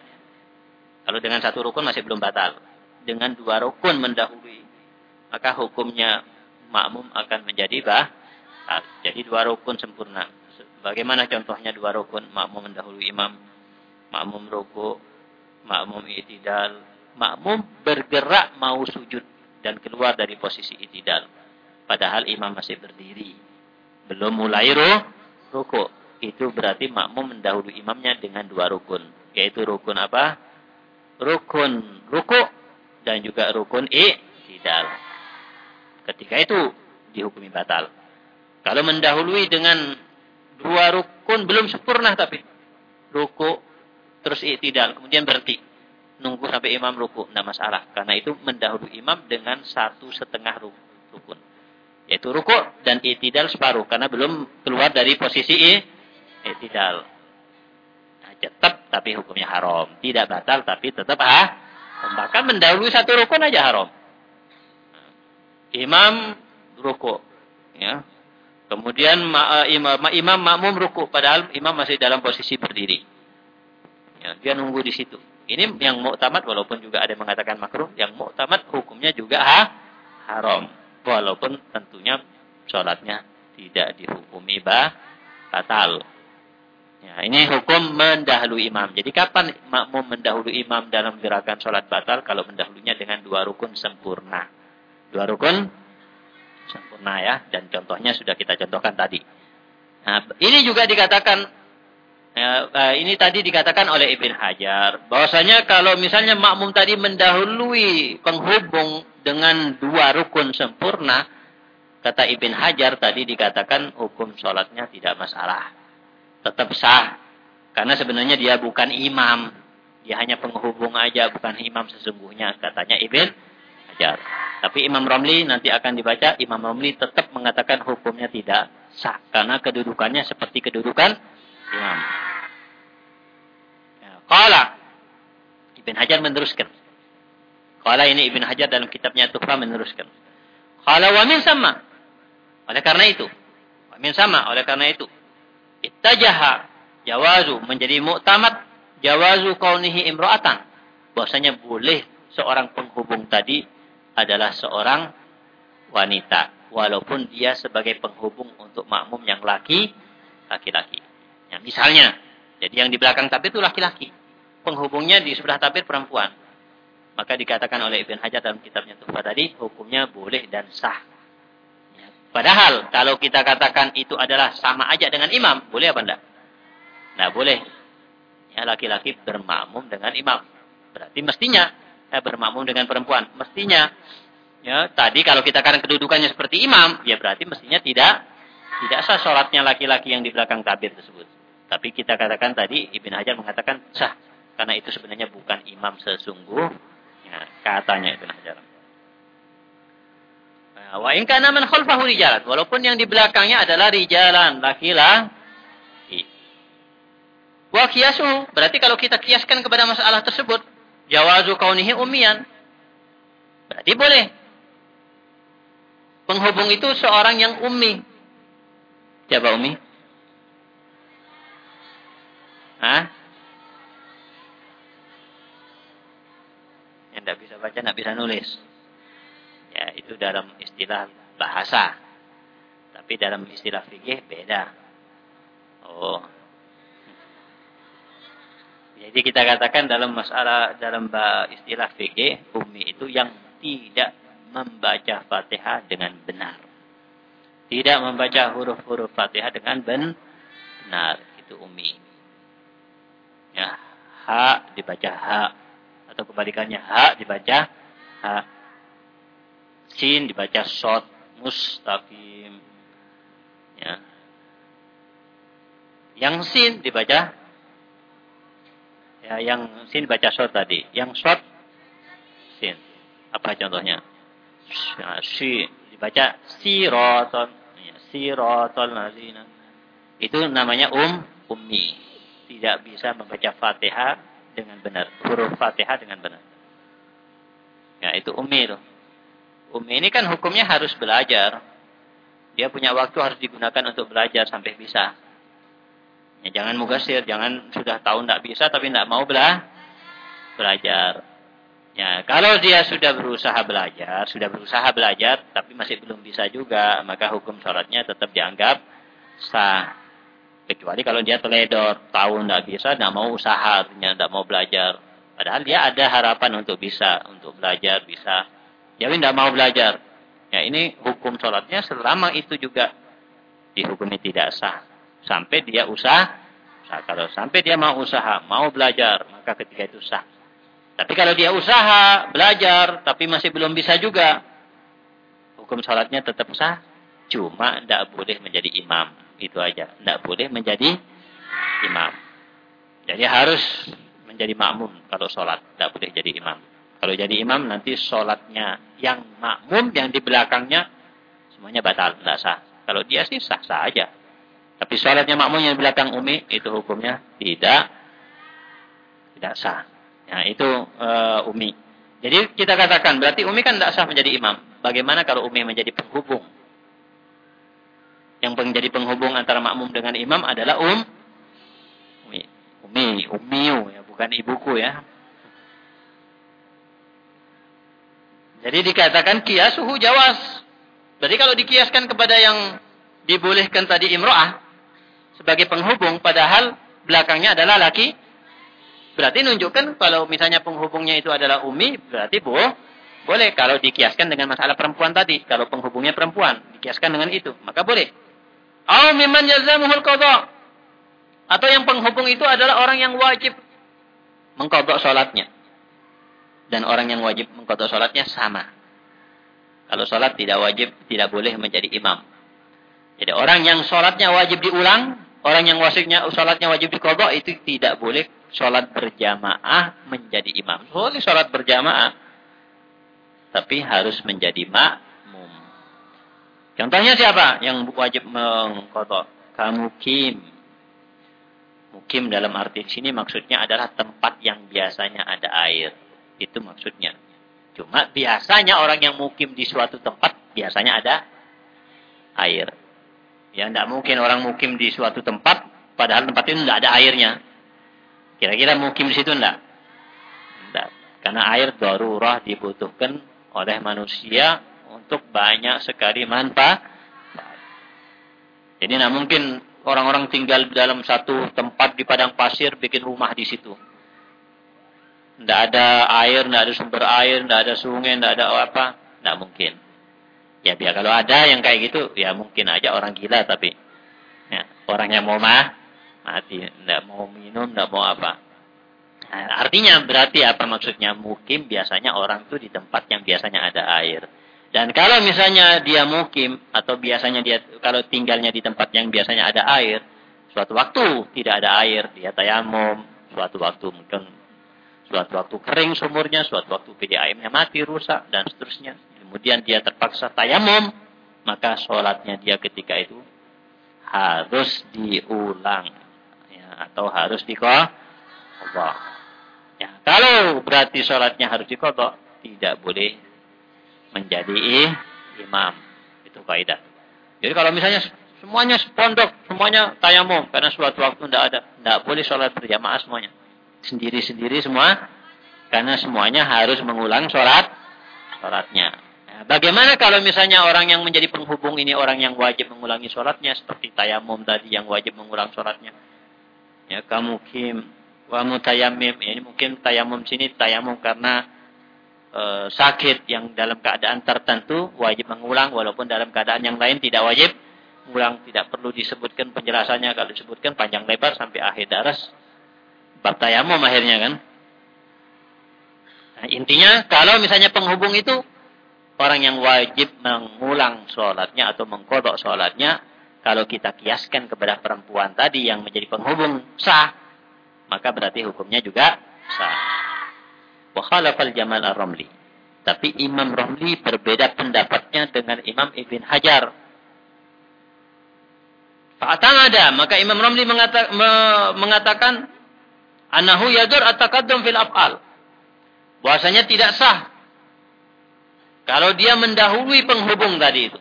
Kalau dengan satu rukun masih belum batal. Dengan dua rukun mendahului, maka hukumnya makmum akan menjadi bah. Jadi dua rukun sempurna. Bagaimana contohnya dua rukun makmum mendahului imam, makmum ruku, makmum itidal, makmum bergerak mau sujud dan keluar dari posisi itidal. Padahal imam masih berdiri. Belum mulai ruku. Itu berarti makmum mendahului imamnya dengan dua rukun. Yaitu rukun apa? Rukun ruku dan juga rukun i'tidal. Ketika itu dihukumi batal. Kalau mendahului dengan dua rukun belum sempurna tapi ruku terus i'tidal kemudian berhenti nunggu sampai imam ruku tidak masalah karena itu mendahului imam dengan satu setengah rukun yaitu ruku dan itidal separuh karena belum keluar dari posisi itidal. Nah, tetap tapi hukumnya haram, tidak batal tapi tetap ah bahkan mendahului satu rukun aja haram. Imam ruku ya. Kemudian ma, eh, imam, imam makmum ruku padahal imam masih dalam posisi berdiri. Ya, dia nunggu di situ. Ini yang muktamad walaupun juga ada yang mengatakan makruh, yang muktamad hukumnya juga ha, haram walaupun tentunya sholatnya tidak dihukumi bah, batal. Ya, ini hukum mendahului imam. Jadi kapan makmum mendahului imam dalam gerakan sholat batal? Kalau mendahulunya dengan dua rukun sempurna. Dua rukun sempurna ya. Dan contohnya sudah kita contohkan tadi. Nah, ini juga dikatakan, ya, eh, ini tadi dikatakan oleh Ibn Hajar. bahwasanya kalau misalnya makmum tadi mendahului penghubung dengan dua rukun sempurna, kata Ibn Hajar tadi dikatakan hukum sholatnya tidak masalah. Tetap sah. Karena sebenarnya dia bukan imam. Dia hanya penghubung aja, bukan imam sesungguhnya. Katanya Ibn Hajar. Tapi Imam Romli nanti akan dibaca, Imam Romli tetap mengatakan hukumnya tidak sah. Karena kedudukannya seperti kedudukan imam. Kala. Ibn Hajar meneruskan. Kala ini Ibn Hajar dalam kitabnya Tuhfa meneruskan. Kala wa min sama. Oleh karena itu. Wa min sama. Oleh karena itu. Ittajaha jawazu menjadi muktamad jawazu kaunihi imro'atan. Bahwasanya boleh seorang penghubung tadi adalah seorang wanita. Walaupun dia sebagai penghubung untuk makmum yang laki, laki-laki. Ya, misalnya, jadi yang di belakang tabir itu laki-laki. Penghubungnya di sebelah tabir perempuan. Maka dikatakan oleh Ibn Hajar dalam kitabnya Tuhfah tadi, hukumnya boleh dan sah. Ya. Padahal kalau kita katakan itu adalah sama aja dengan imam, boleh apa enggak? Nah boleh. Ya laki-laki bermakmum dengan imam. Berarti mestinya ya, bermakmum dengan perempuan. Mestinya. Ya, tadi kalau kita katakan kedudukannya seperti imam, ya berarti mestinya tidak tidak sah sholatnya laki-laki yang di belakang tabir tersebut. Tapi kita katakan tadi Ibn Hajar mengatakan sah karena itu sebenarnya bukan imam sesungguh Ya, katanya Ibn Hajar. Nah, wa in kana man khalfahu rijalan, walaupun yang di belakangnya adalah rijalan, laki-laki. Wa kiasu, berarti kalau kita kiaskan kepada masalah tersebut, jawazu kaunihi umian. Berarti boleh. Penghubung itu seorang yang ummi. Siapa ummi? Hah? yang tidak bisa baca, tidak bisa nulis. Ya, itu dalam istilah bahasa. Tapi dalam istilah fikih beda. Oh. Jadi kita katakan dalam masalah dalam istilah fikih umi itu yang tidak membaca Fatihah dengan benar. Tidak membaca huruf-huruf Fatihah dengan benar. Itu umi. Ya, ha dibaca ha atau kebalikannya ha dibaca ha. Sin dibaca short mustaqim. Ya. Yang sin dibaca Ya, yang sin baca short tadi. Yang short sin. Apa contohnya? Si dibaca siroton. Ya, siroton lazina. Itu namanya um ummi. Tidak bisa membaca Fatihah dengan benar. Huruf Fatihah dengan benar. Ya, itu ummi itu. Ummi ini kan hukumnya harus belajar. Dia punya waktu harus digunakan untuk belajar sampai bisa. Ya, jangan mugasir, jangan sudah tahu tidak bisa tapi tidak mau belah, belajar. Ya, kalau dia sudah berusaha belajar, sudah berusaha belajar tapi masih belum bisa juga, maka hukum sholatnya tetap dianggap sah. Kecuali kalau dia teledor, tahu tidak bisa, tidak mau usaha, tidak mau belajar. Padahal dia ada harapan untuk bisa, untuk belajar, bisa. Jadi tidak mau belajar. Ya ini hukum sholatnya selama itu juga dihukumi tidak sah. Sampai dia usaha, usaha. Kalau sampai dia mau usaha, mau belajar, maka ketika itu sah. Tapi kalau dia usaha, belajar, tapi masih belum bisa juga, hukum sholatnya tetap sah. Cuma tidak boleh menjadi imam. Itu aja. Tidak boleh menjadi imam. Jadi harus menjadi makmum kalau sholat. Tidak boleh jadi imam. Kalau jadi imam nanti sholatnya yang makmum, yang di belakangnya, semuanya batal. Tidak sah. Kalau dia sih sah-sah aja. Tapi sholatnya makmum yang di belakang umi, itu hukumnya tidak tidak sah. Ya, itu uh, Umi. Jadi kita katakan, berarti Umi kan tidak sah menjadi imam. Bagaimana kalau Umi menjadi penghubung? Yang menjadi penghubung antara makmum dengan imam adalah Um. Umi, Umi, Umiu, ya, bukan ibuku ya. Jadi dikatakan kias suhu jawas. Jadi kalau dikiaskan kepada yang dibolehkan tadi imro'ah sebagai penghubung, padahal belakangnya adalah laki Berarti nunjukkan kalau misalnya penghubungnya itu adalah umi, berarti bu, boleh kalau dikiaskan dengan masalah perempuan tadi. Kalau penghubungnya perempuan, dikiaskan dengan itu, maka boleh. Au mimman jazamuhul qadha. Atau yang penghubung itu adalah orang yang wajib mengkodok sholatnya. Dan orang yang wajib mengkodok sholatnya sama. Kalau sholat tidak wajib, tidak boleh menjadi imam. Jadi orang yang sholatnya wajib diulang, orang yang wasiknya sholatnya wajib dikodok, itu tidak boleh sholat berjamaah menjadi imam. Boleh sholat berjamaah. Tapi harus menjadi makmum. Contohnya siapa yang wajib mengkotok? Kamu kim. Mukim dalam arti sini maksudnya adalah tempat yang biasanya ada air. Itu maksudnya. Cuma biasanya orang yang mukim di suatu tempat biasanya ada air. Ya tidak mungkin orang mukim di suatu tempat padahal tempat itu tidak ada airnya. Kira-kira mukim di situ enggak? Enggak. Karena air darurah dibutuhkan oleh manusia untuk banyak sekali manfaat. Jadi enggak mungkin orang-orang tinggal dalam satu tempat di padang pasir bikin rumah di situ. Enggak ada air, enggak ada sumber air, enggak ada sungai, enggak ada apa, enggak mungkin. Ya biar kalau ada yang kayak gitu, ya mungkin aja orang gila tapi ya, orang yang mau mah mati, tidak mau minum, tidak mau apa. Nah, artinya berarti apa maksudnya? Mukim biasanya orang itu di tempat yang biasanya ada air. Dan kalau misalnya dia mukim atau biasanya dia kalau tinggalnya di tempat yang biasanya ada air, suatu waktu tidak ada air, dia tayamum, suatu waktu mungkin suatu waktu kering sumurnya, suatu waktu PDAM-nya mati, rusak dan seterusnya. Kemudian dia terpaksa tayamum, maka sholatnya dia ketika itu harus diulang atau harus dikodok. Ya, kalau berarti sholatnya harus dikodok, tidak boleh menjadi imam. Itu kaidah. Jadi kalau misalnya semuanya pondok, semuanya tayamum karena suatu waktu tidak ada, tidak boleh sholat berjamaah semuanya. Sendiri-sendiri semua, karena semuanya harus mengulang sholat, sholatnya. Ya, bagaimana kalau misalnya orang yang menjadi penghubung ini orang yang wajib mengulangi sholatnya seperti tayamum tadi yang wajib mengulang sholatnya ya kamu kim wa mutayammim ya, ini mungkin tayamum sini tayamum karena e, sakit yang dalam keadaan tertentu wajib mengulang walaupun dalam keadaan yang lain tidak wajib mengulang tidak perlu disebutkan penjelasannya kalau disebutkan panjang lebar sampai akhir daras bab tayamum akhirnya kan nah, intinya kalau misalnya penghubung itu orang yang wajib mengulang sholatnya atau mengkodok sholatnya kalau kita kiaskan kepada perempuan tadi yang menjadi penghubung sah, maka berarti hukumnya juga sah. Wa khalafal Jamal Ar-Ramli. Tapi Imam Ramli berbeda pendapatnya dengan Imam Ibn Hajar. Fa'atamada, maka Imam Ramli mengata, me, mengatakan anahu yadur at-taqaddum fil af'al. Bahwasanya tidak sah kalau dia mendahului penghubung tadi itu.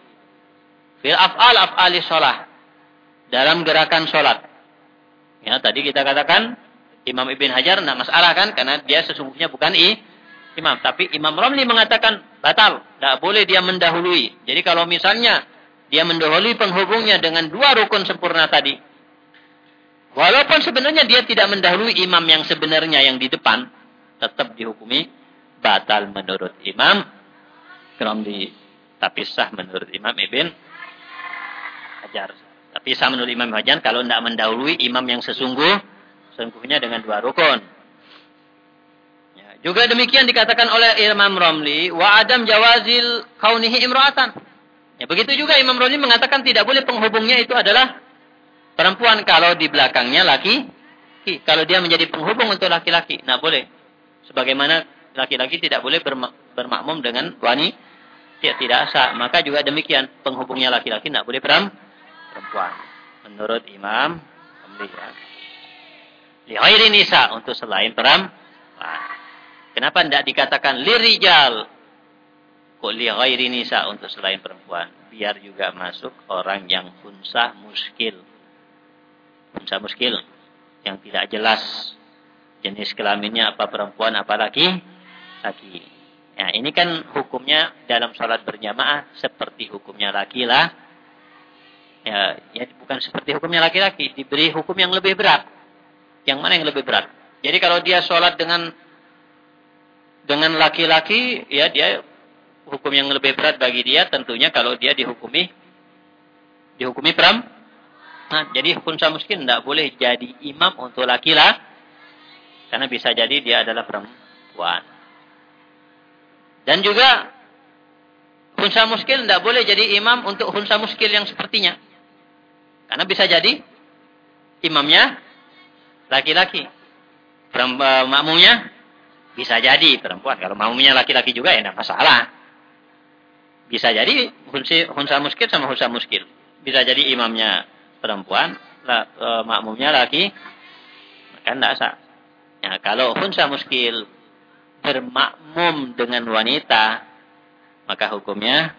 Fil af'al af'ali sholah. Dalam gerakan sholat. Ya, tadi kita katakan Imam Ibn Hajar tidak masalah kan karena dia sesungguhnya bukan i, imam, tapi Imam Romli mengatakan batal, tidak boleh dia mendahului. Jadi kalau misalnya dia mendahului penghubungnya dengan dua rukun sempurna tadi, walaupun sebenarnya dia tidak mendahului imam yang sebenarnya yang di depan, tetap dihukumi batal menurut Imam Romli. Tapi sah menurut Imam Ibn Hajar. Tapi sah menurut Imam Hajar kalau tidak mendahului imam yang sesungguh sesungguhnya dengan dua rukun. Ya, juga demikian dikatakan oleh Imam Romli, wa adam jawazil kaunihi imra'atan. Ya, begitu juga Imam Romli mengatakan tidak boleh penghubungnya itu adalah perempuan kalau di belakangnya laki. Kalau dia menjadi penghubung untuk laki-laki, nah boleh. Sebagaimana laki-laki tidak boleh bermakmum dengan wanita, dia tidak sah. Maka juga demikian penghubungnya laki-laki tidak boleh perempuan. Menurut Imam Romli ya. Lihairi nisa untuk selain perempuan. Kenapa tidak dikatakan lirijal? Kok lihairi nisa untuk selain perempuan? Biar juga masuk orang yang hunsah muskil. Hunsah muskil. Yang tidak jelas. Jenis kelaminnya apa perempuan apa laki. Laki. Ya, ini kan hukumnya dalam sholat berjamaah seperti hukumnya laki lah. Ya, ya bukan seperti hukumnya laki-laki. Diberi hukum yang lebih berat. Yang mana yang lebih berat? Jadi kalau dia sholat dengan dengan laki-laki, ya dia hukum yang lebih berat bagi dia tentunya kalau dia dihukumi dihukumi pram. Nah, jadi hunsa miskin tidak boleh jadi imam untuk laki-laki karena bisa jadi dia adalah perempuan. Dan juga hunsa muskil tidak boleh jadi imam untuk hunsa muskil yang sepertinya. Karena bisa jadi imamnya laki-laki. Eh, makmumnya bisa jadi perempuan. Kalau makmumnya laki-laki juga ya tidak masalah. Bisa jadi hunsa muskil sama hunsa muskil. Bisa jadi imamnya perempuan, eh, makmumnya laki, kan tidak sah. Ya, kalau hunsa muskil bermakmum dengan wanita, maka hukumnya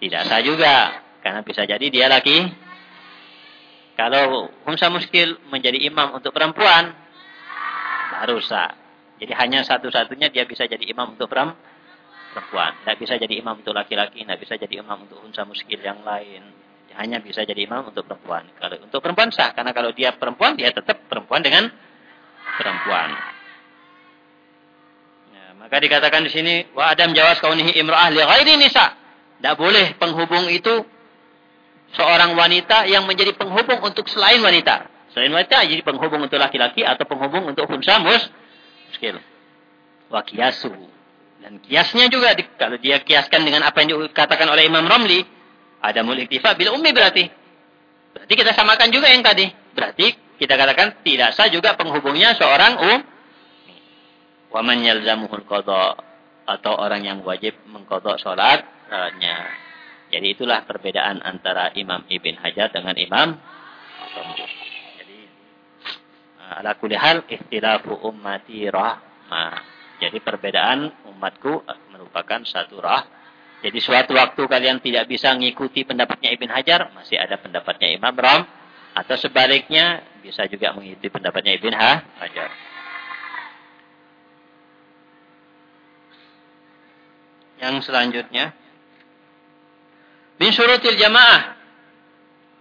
tidak sah juga. Karena bisa jadi dia laki, kalau Humsa Muskil menjadi imam untuk perempuan, baru sah. Jadi hanya satu-satunya dia bisa jadi imam untuk perempuan. Tidak bisa jadi imam untuk laki-laki, tidak bisa jadi imam untuk Humsa Muskil yang lain. Hanya bisa jadi imam untuk perempuan. Kalau untuk perempuan sah, karena kalau dia perempuan, dia tetap perempuan dengan perempuan. Ya, maka dikatakan di sini, wa adam jawas kaunihi imra'ah li ghairi nisa. Tidak boleh penghubung itu seorang wanita yang menjadi penghubung untuk selain wanita. Selain wanita jadi penghubung untuk laki-laki atau penghubung untuk unsa mus muskil. Wa kiasu. Dan kiasnya juga kalau dia kiaskan dengan apa yang dikatakan oleh Imam Romli, ada muliktifa bil ummi berarti. Berarti kita samakan juga yang tadi. Berarti kita katakan tidak sah juga penghubungnya seorang um wa man yalzamuhul qada atau orang yang wajib mengkodok sholatnya. Jadi itulah perbedaan antara Imam Ibn Hajar dengan Imam Jadi eh, ala kulli hal ikhtilafu ummati rahmah. Jadi perbedaan umatku merupakan satu rah. Jadi suatu waktu kalian tidak bisa mengikuti pendapatnya Ibn Hajar, masih ada pendapatnya Imam Ram. Atau sebaliknya, bisa juga mengikuti pendapatnya Ibn Hajar. Yang selanjutnya, min syurutil jamaah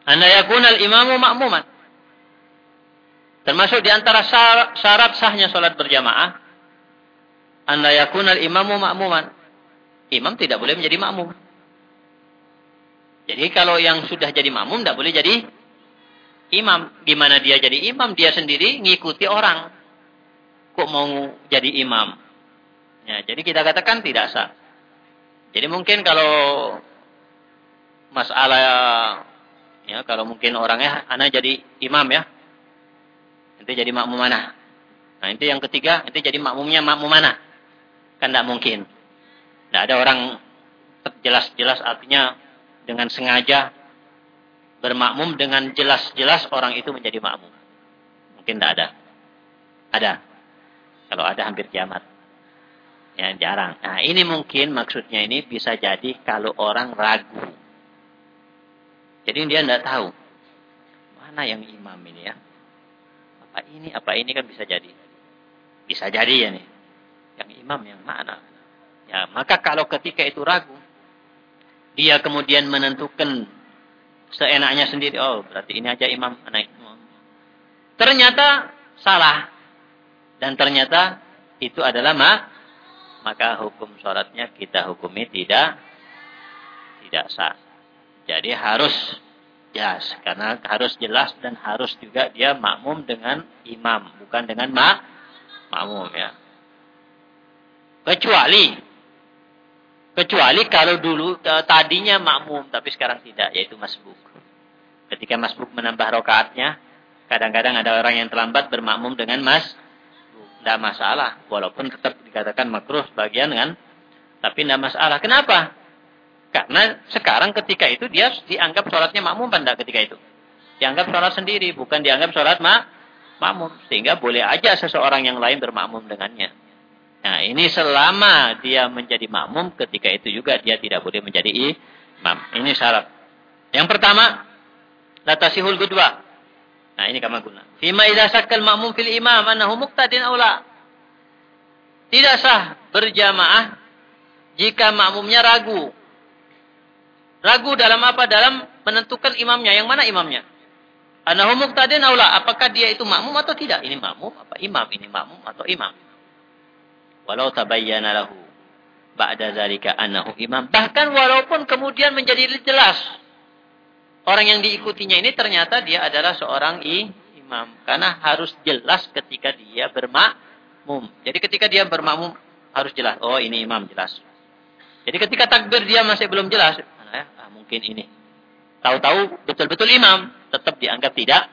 anna yakuna al-imamu ma'muman. Termasuk di antara syarat sahnya salat berjamaah anna yakuna al-imamu ma'muman. Imam tidak boleh menjadi makmum. Jadi kalau yang sudah jadi makmum tidak boleh jadi imam. Gimana dia jadi imam? Dia sendiri ngikuti orang. Kok mau jadi imam? Ya, jadi kita katakan tidak sah. Jadi mungkin kalau masalah ya kalau mungkin orangnya anak jadi imam ya. Ente jadi makmum mana? Nah, itu yang ketiga, ente jadi makmumnya makmum mana? Kan tidak mungkin. Tidak ada orang jelas-jelas artinya dengan sengaja bermakmum dengan jelas-jelas orang itu menjadi makmum. Mungkin tidak ada. Ada. Kalau ada hampir kiamat. Ya, jarang. Nah, ini mungkin maksudnya ini bisa jadi kalau orang ragu. Jadi dia tidak tahu. Mana yang imam ini ya? Apa ini, apa ini kan bisa jadi. Bisa jadi ya nih. Yang imam yang mana? Ya, maka kalau ketika itu ragu, dia kemudian menentukan seenaknya sendiri. Oh, berarti ini aja imam. Naik. Ternyata salah. Dan ternyata itu adalah mak maka hukum sholatnya kita hukumi tidak tidak sah. Jadi harus jelas karena harus jelas dan harus juga dia makmum dengan imam bukan dengan mak makmum ya. Kecuali kecuali kalau dulu eh, tadinya makmum tapi sekarang tidak yaitu masbuk. Ketika masbuk menambah rokaatnya kadang-kadang ada orang yang terlambat bermakmum dengan mas tidak masalah. Walaupun tetap dikatakan makruh sebagian kan. Tapi tidak masalah. Kenapa? Karena sekarang ketika itu dia dianggap sholatnya makmum pada ketika itu. Dianggap sholat sendiri. Bukan dianggap sholat mak makmum. Sehingga boleh aja seseorang yang lain bermakmum dengannya. Nah ini selama dia menjadi makmum ketika itu juga dia tidak boleh menjadi imam. Ini syarat. Yang pertama. Latasihul kedua Nah ini kama guna. Fima idza sakkal ma'mum fil imam annahu muqtadin aula. Tidak sah berjamaah jika makmumnya ragu. Ragu dalam apa? Dalam menentukan imamnya. Yang mana imamnya? Annahu muqtadin aula. Apakah dia itu makmum atau tidak? Ini makmum apa imam? Ini makmum atau imam? Walau tabayyana lahu ba'da zalika annahu imam. Bahkan walaupun kemudian menjadi jelas orang yang diikutinya ini ternyata dia adalah seorang imam. Karena harus jelas ketika dia bermakmum. Jadi ketika dia bermakmum harus jelas. Oh ini imam jelas. Jadi ketika takbir dia masih belum jelas. Ah, mungkin ini. Tahu-tahu betul-betul imam. Tetap dianggap tidak.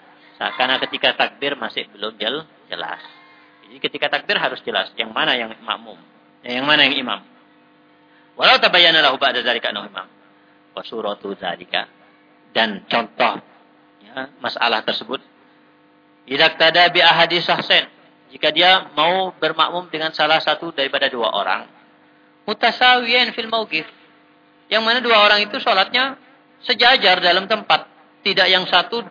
Karena ketika takbir masih belum jelas. Jadi ketika takbir harus jelas. Yang mana yang makmum. Yang mana yang imam. Walau tabayyana lahu ba'da zalika imam. Wa suratu zalika dan contoh ya, masalah tersebut. Tidak tada bi ahadi sahsen. Jika dia mau bermakmum dengan salah satu daripada dua orang. Mutasawiyan fil mauqif. Yang mana dua orang itu sholatnya sejajar dalam tempat. Tidak yang satu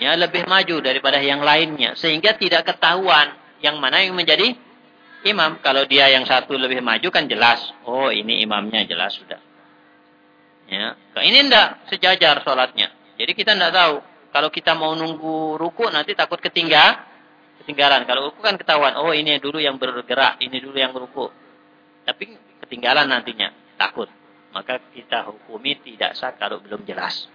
ya lebih maju daripada yang lainnya. Sehingga tidak ketahuan yang mana yang menjadi imam. Kalau dia yang satu lebih maju kan jelas. Oh ini imamnya jelas sudah. Ya. Ini tidak sejajar sholatnya. Jadi kita tidak tahu. Kalau kita mau nunggu ruku nanti takut ketinggal, ketinggalan. Kalau ruku kan ketahuan, oh ini dulu yang bergerak, ini dulu yang ruku. Tapi ketinggalan nantinya, takut. Maka kita hukumi tidak sah kalau belum jelas.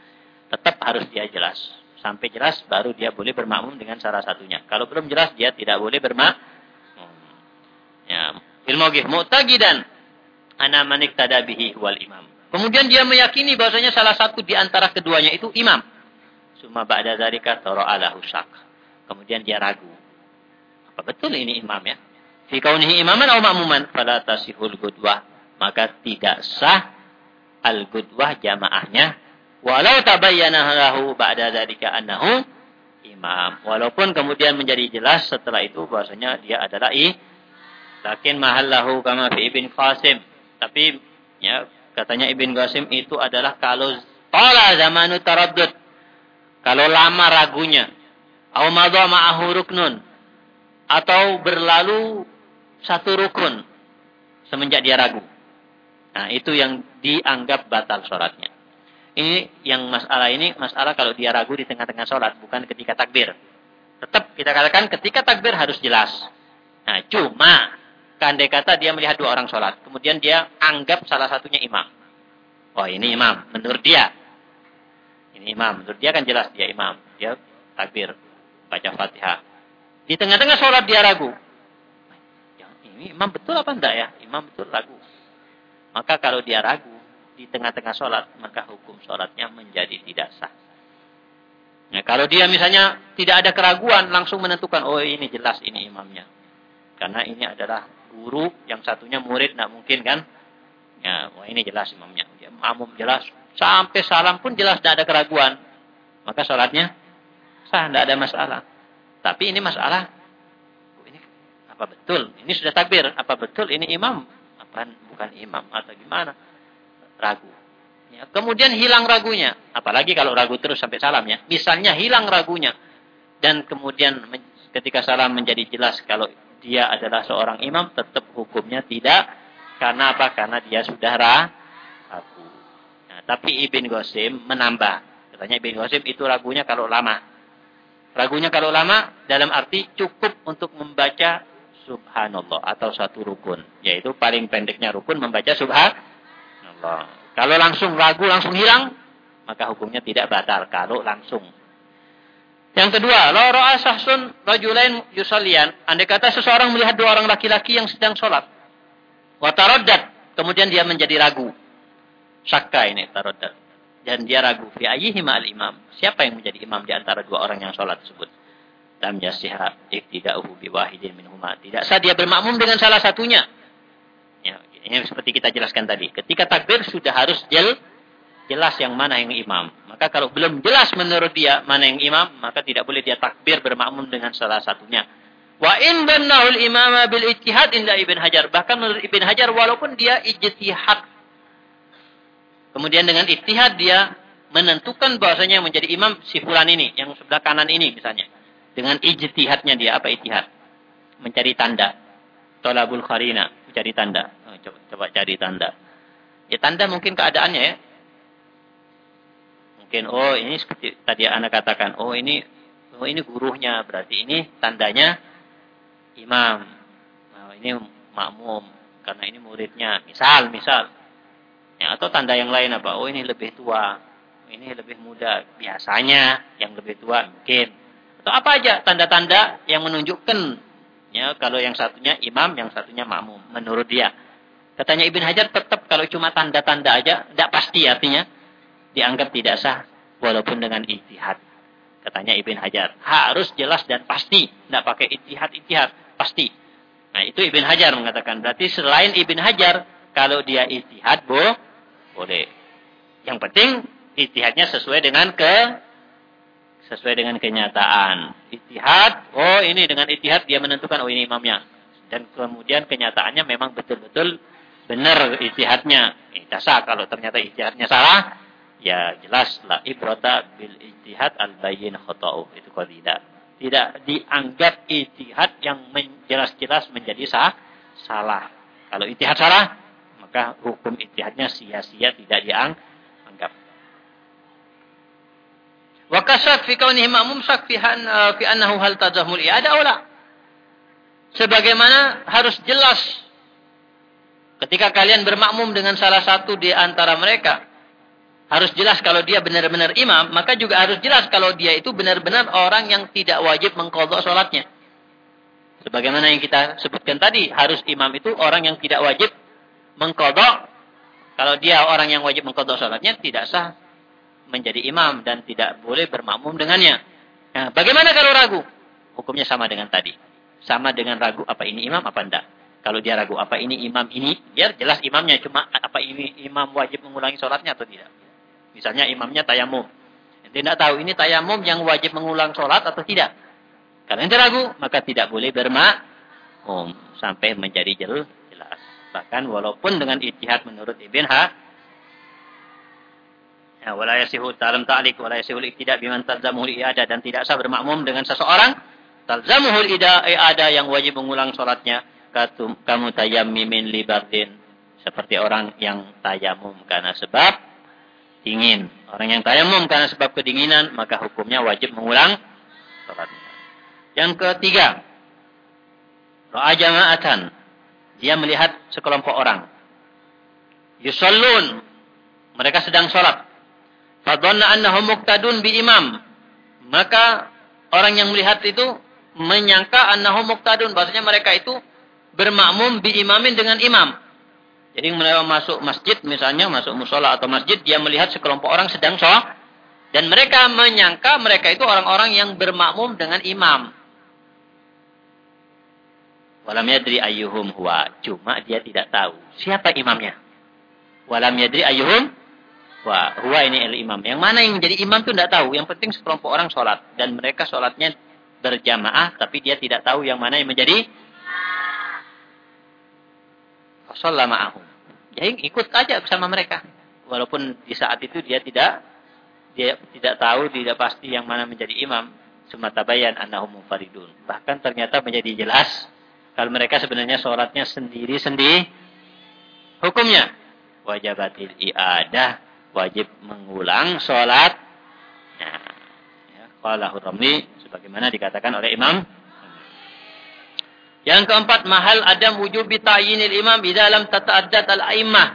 Tetap harus dia jelas. Sampai jelas baru dia boleh bermakmum dengan salah satunya. Kalau belum jelas dia tidak boleh bermakmum. Ya, ilmu mu'tagidan ana manik tadabihi wal imam. Kemudian dia meyakini bahwasanya salah satu di antara keduanya itu imam. Suma ba'da dzalika ala husak. Kemudian dia ragu. Apa betul ini imam ya? Fi kaunihi imaman atau ma'muman fala tasihul gudwah. Maka tidak sah al-gudwah jamaahnya walau tabayyana lahu ba'da dzalika annahu imam. Walaupun kemudian menjadi jelas setelah itu bahwasanya dia adalah i lakin mahallahu kama fi ibn Qasim. Tapi ya Katanya Ibn Qasim itu adalah kalau tola zamanu taraddud. Kalau lama ragunya. Au madha ma'ahu ruknun. Atau berlalu satu rukun. Semenjak dia ragu. Nah itu yang dianggap batal sholatnya. Ini yang masalah ini, masalah kalau dia ragu di tengah-tengah sholat. Bukan ketika takbir. Tetap kita katakan ketika takbir harus jelas. Nah cuma Kandai kata dia melihat dua orang sholat. Kemudian dia anggap salah satunya imam. Oh ini imam. Menurut dia. Ini imam. Menurut dia kan jelas dia imam. Dia takbir. Baca fatihah. Di tengah-tengah sholat dia ragu. Ya, ini imam betul apa enggak ya? Imam betul ragu. Maka kalau dia ragu di tengah-tengah sholat. Maka hukum sholatnya menjadi tidak sah. Ya, kalau dia misalnya tidak ada keraguan, langsung menentukan, oh ini jelas ini imamnya. Karena ini adalah guru, yang satunya murid, tidak mungkin kan? Ya, wah ini jelas imamnya. Dia makmum jelas. Sampai salam pun jelas tidak ada keraguan. Maka sholatnya sah, tidak ada masalah. Tapi ini masalah, oh, ini apa betul? Ini sudah takbir, apa betul ini imam? Apa bukan imam atau gimana? Ragu. Ya, kemudian hilang ragunya. Apalagi kalau ragu terus sampai salam ya. Misalnya hilang ragunya. Dan kemudian ketika salam menjadi jelas kalau dia adalah seorang imam. Tetap hukumnya tidak. Karena apa? Karena dia sudah ragu. Nah, tapi Ibn Qasim menambah. Katanya Ibn Qasim itu ragunya kalau lama. Ragunya kalau lama dalam arti cukup untuk membaca subhanallah atau satu rukun. Yaitu paling pendeknya rukun membaca subhanallah. Kalau langsung ragu, langsung hilang, maka hukumnya tidak batal. Kalau langsung. Yang kedua, lo ro'a sahsun rajulain yusalian. Andai kata seseorang melihat dua orang laki-laki yang sedang sholat. Watarodat. Kemudian dia menjadi ragu. Syakka ini tarodat. Dan dia ragu. Fi ayyihima al-imam. Siapa yang menjadi imam di antara dua orang yang sholat tersebut? Lam yasiha iktida'uhu biwahidin minhuma. Tidak sah dia bermakmum dengan salah satunya. Ya, ini seperti kita jelaskan tadi. Ketika takbir sudah harus jel, jelas yang mana yang imam. Maka kalau belum jelas menurut dia mana yang imam, maka tidak boleh dia takbir bermakmum dengan salah satunya. Wa in bannahul imama bil ijtihad inda Ibn Hajar. Bahkan menurut Ibn Hajar walaupun dia ijtihad. Kemudian dengan ijtihad dia menentukan bahwasanya yang menjadi imam si fulan ini, yang sebelah kanan ini misalnya. Dengan ijtihadnya dia apa ijtihad? Mencari tanda. Tolabul kharina, mencari tanda coba, coba cari tanda. Ya tanda mungkin keadaannya ya. Mungkin oh ini seperti tadi anak katakan, oh ini oh ini gurunya berarti ini tandanya imam. Nah, ini makmum karena ini muridnya. Misal, misal. Ya, atau tanda yang lain apa? Oh ini lebih tua. Ini lebih muda. Biasanya yang lebih tua mungkin. Atau apa aja tanda-tanda yang menunjukkan ya kalau yang satunya imam, yang satunya makmum menurut dia. Katanya Ibn Hajar tetap kalau cuma tanda-tanda aja, tidak pasti artinya. Dianggap tidak sah, walaupun dengan ijtihad. Katanya Ibn Hajar. Harus jelas dan pasti. Tidak pakai ijtihad-ijtihad. Pasti. Nah itu Ibn Hajar mengatakan. Berarti selain Ibn Hajar, kalau dia ijtihad, bo, boleh. Yang penting ijtihadnya sesuai dengan ke sesuai dengan kenyataan. Ijtihad, oh ini dengan ijtihad dia menentukan oh ini imamnya. Dan kemudian kenyataannya memang betul-betul benar ijtihadnya. Eh, sah kalau ternyata ijtihadnya salah, ya jelas la ibrata bil ijtihad al bayyin khata'u. Itu tidak. Tidak dianggap ijtihad yang jelas-jelas menjadi sah, salah. Kalau ijtihad salah, maka hukum ijtihadnya sia-sia tidak dianggap. Wa fi kaunihi ma'mum syak fi, fi annahu hal tazahmul i'ada aw Sebagaimana harus jelas Ketika kalian bermakmum dengan salah satu di antara mereka, harus jelas kalau dia benar-benar imam, maka juga harus jelas kalau dia itu benar-benar orang yang tidak wajib mengkodok sholatnya. Sebagaimana yang kita sebutkan tadi, harus imam itu orang yang tidak wajib mengkodok. Kalau dia orang yang wajib mengkodok sholatnya, tidak sah menjadi imam dan tidak boleh bermakmum dengannya. Nah, bagaimana kalau ragu? Hukumnya sama dengan tadi. Sama dengan ragu apa ini imam apa tidak. Kalau dia ragu apa ini imam ini, biar jelas imamnya cuma apa ini imam wajib mengulangi sholatnya atau tidak. Misalnya imamnya tayamum. Tidak tahu ini tayamum yang wajib mengulang sholat atau tidak. Kalau ente ragu, maka tidak boleh bermakmum sampai menjadi jelas. Bahkan walaupun dengan ijtihad menurut Ibn Ha, wala yasihu talam ta'lik wala yasihu tidak biman talzamuhul i'ada dan tidak sah bermakmum dengan seseorang talzamuhul i'ada yang wajib mengulang sholatnya kamu tayammimin libardin seperti orang yang tayamum karena sebab dingin. Orang yang tayamum karena sebab kedinginan maka hukumnya wajib mengulang salatnya. Yang ketiga, ro'a jama'atan. Dia melihat sekelompok orang. Yusallun. Mereka sedang sholat. Fadonna annahum muqtadun bi imam. Maka orang yang melihat itu menyangka annahum muqtadun. Bahasanya mereka itu bermakmum imamin dengan imam. Jadi mereka masuk masjid misalnya, masuk musola atau masjid, dia melihat sekelompok orang sedang sholat. Dan mereka menyangka mereka itu orang-orang yang bermakmum dengan imam. Walam yadri ayyuhum huwa. Cuma dia tidak tahu siapa imamnya. Walam yadri ayyuhum huwa. Huwa ini imam. Yang mana yang menjadi imam itu tidak tahu. Yang penting sekelompok orang sholat. Dan mereka sholatnya berjamaah. Tapi dia tidak tahu yang mana yang menjadi Sholat ma'ahum. Jadi ikut aja bersama mereka. Walaupun di saat itu dia tidak dia tidak tahu, tidak pasti yang mana menjadi imam. Semata bayan annahum mufaridun. Bahkan ternyata menjadi jelas kalau mereka sebenarnya sholatnya sendiri-sendiri. Hukumnya wajibatil iadah, wajib mengulang sholat. Nah, ya, Qala Ramli sebagaimana dikatakan oleh Imam yang keempat, mahal adam wujubi ta'yinil imam di dalam tata'addat al-a'immah.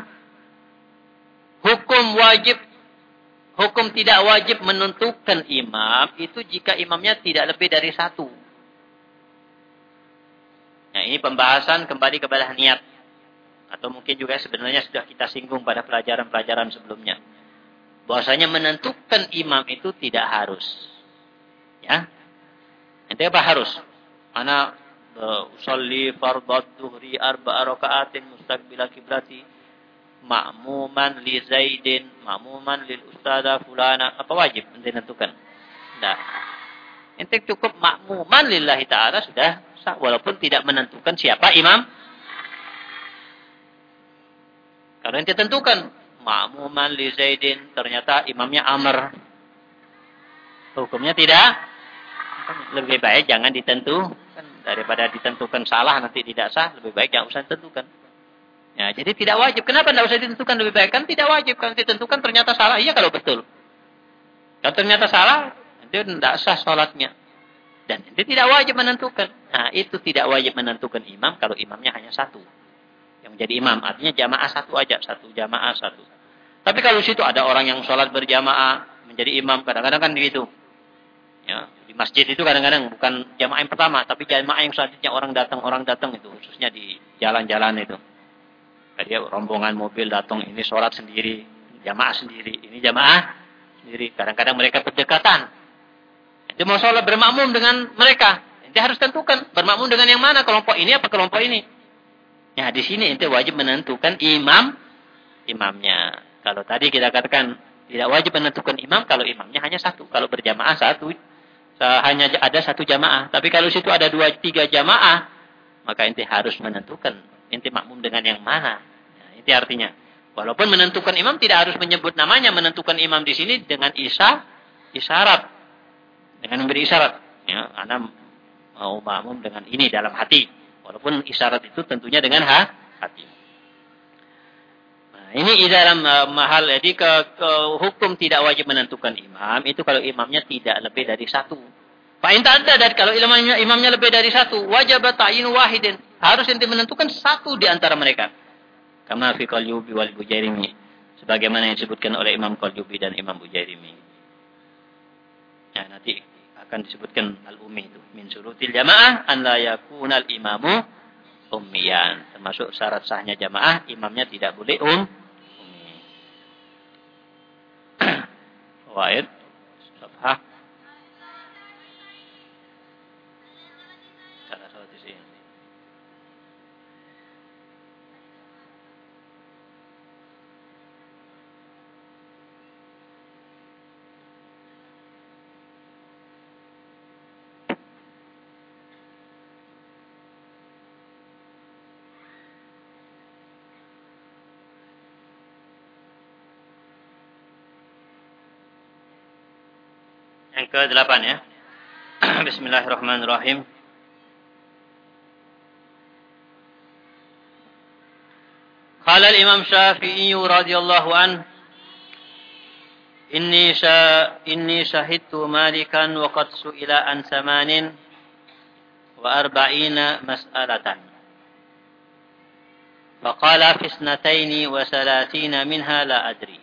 Hukum wajib Hukum tidak wajib menentukan imam itu jika imamnya tidak lebih dari satu. Nah ini pembahasan kembali kepada niat. Atau mungkin juga sebenarnya sudah kita singgung pada pelajaran-pelajaran sebelumnya. Bahwasanya menentukan imam itu tidak harus. Ya. Nanti apa harus? Mana uh, usalli fardhat duhri arba'a raka'atin mustaqbila kiblati ma'muman li Zaidin, ma'muman lil ustada fulana. Apa wajib ente tentukan? Tidak. Ente cukup ma'muman lillahi ta'ala sudah sah. Walaupun tidak menentukan siapa imam. Kalau ente tentukan ma'muman li Zaidin, ternyata imamnya Amr. Hukumnya tidak. Lebih baik jangan ditentukan. Daripada ditentukan salah nanti tidak sah, lebih baik jangan usah tentukan. Ya, jadi tidak wajib. Kenapa tidak usah ditentukan lebih baik? Kan tidak wajib. Kalau ditentukan ternyata salah. Iya kalau betul. Kalau ternyata salah, itu tidak sah sholatnya. Dan itu tidak wajib menentukan. Nah, itu tidak wajib menentukan imam kalau imamnya hanya satu. Yang menjadi imam. Artinya jamaah satu aja. Satu jamaah satu. Tapi kalau situ ada orang yang sholat berjamaah menjadi imam. Kadang-kadang kan begitu. Ya, di masjid itu kadang-kadang bukan jamaah yang pertama. Tapi jamaah yang selanjutnya orang datang, orang datang itu. Khususnya di jalan-jalan itu. Dia rombongan mobil datang ini sholat sendiri, jamaah sendiri, ini jamaah sendiri. Kadang-kadang mereka berdekatan. Dia mau sholat bermakmum dengan mereka. Dia harus tentukan bermakmum dengan yang mana, kelompok ini apa kelompok ini. Ya di sini ente wajib menentukan imam imamnya. Kalau tadi kita katakan tidak wajib menentukan imam kalau imamnya hanya satu. Kalau berjamaah satu, hanya ada satu jamaah. Tapi kalau situ ada dua tiga jamaah, maka ente harus menentukan Inti makmum dengan yang mana? Nah, itu artinya. Walaupun menentukan imam tidak harus menyebut namanya, menentukan imam di sini dengan isa, isyarat. Dengan memberi isyarat. Ya, Anda mau makmum dengan ini dalam hati. Walaupun isyarat itu tentunya dengan ha, hati. Nah, ini dalam uh, mahal, jadi ke, ke hukum tidak wajib menentukan imam, itu kalau imamnya tidak lebih dari satu. Pak ada, kalau imamnya, imamnya lebih dari satu, wajib ta'yin wahidin. Harus ente menentukan satu di antara mereka. Kama fi Qalyubi wal Bujairimi. Sebagaimana yang disebutkan oleh Imam Qalyubi dan Imam Bujairimi. Ya, nanti akan disebutkan al-ummi itu. Min surutil jamaah an la yakunal imamu ummiyan. Termasuk syarat sahnya jamaah, imamnya tidak boleh um. Ummi. Wa'id. Yang ke-8 ya. Bismillahirrahmanirrahim. Qala al-Imam Syafi'i radhiyallahu an Inni sya inni syahidtu Malikan wa qad su'ila an samanin wa arba'ina mas'alatan. Fi isnataini wa salatina minha la adri.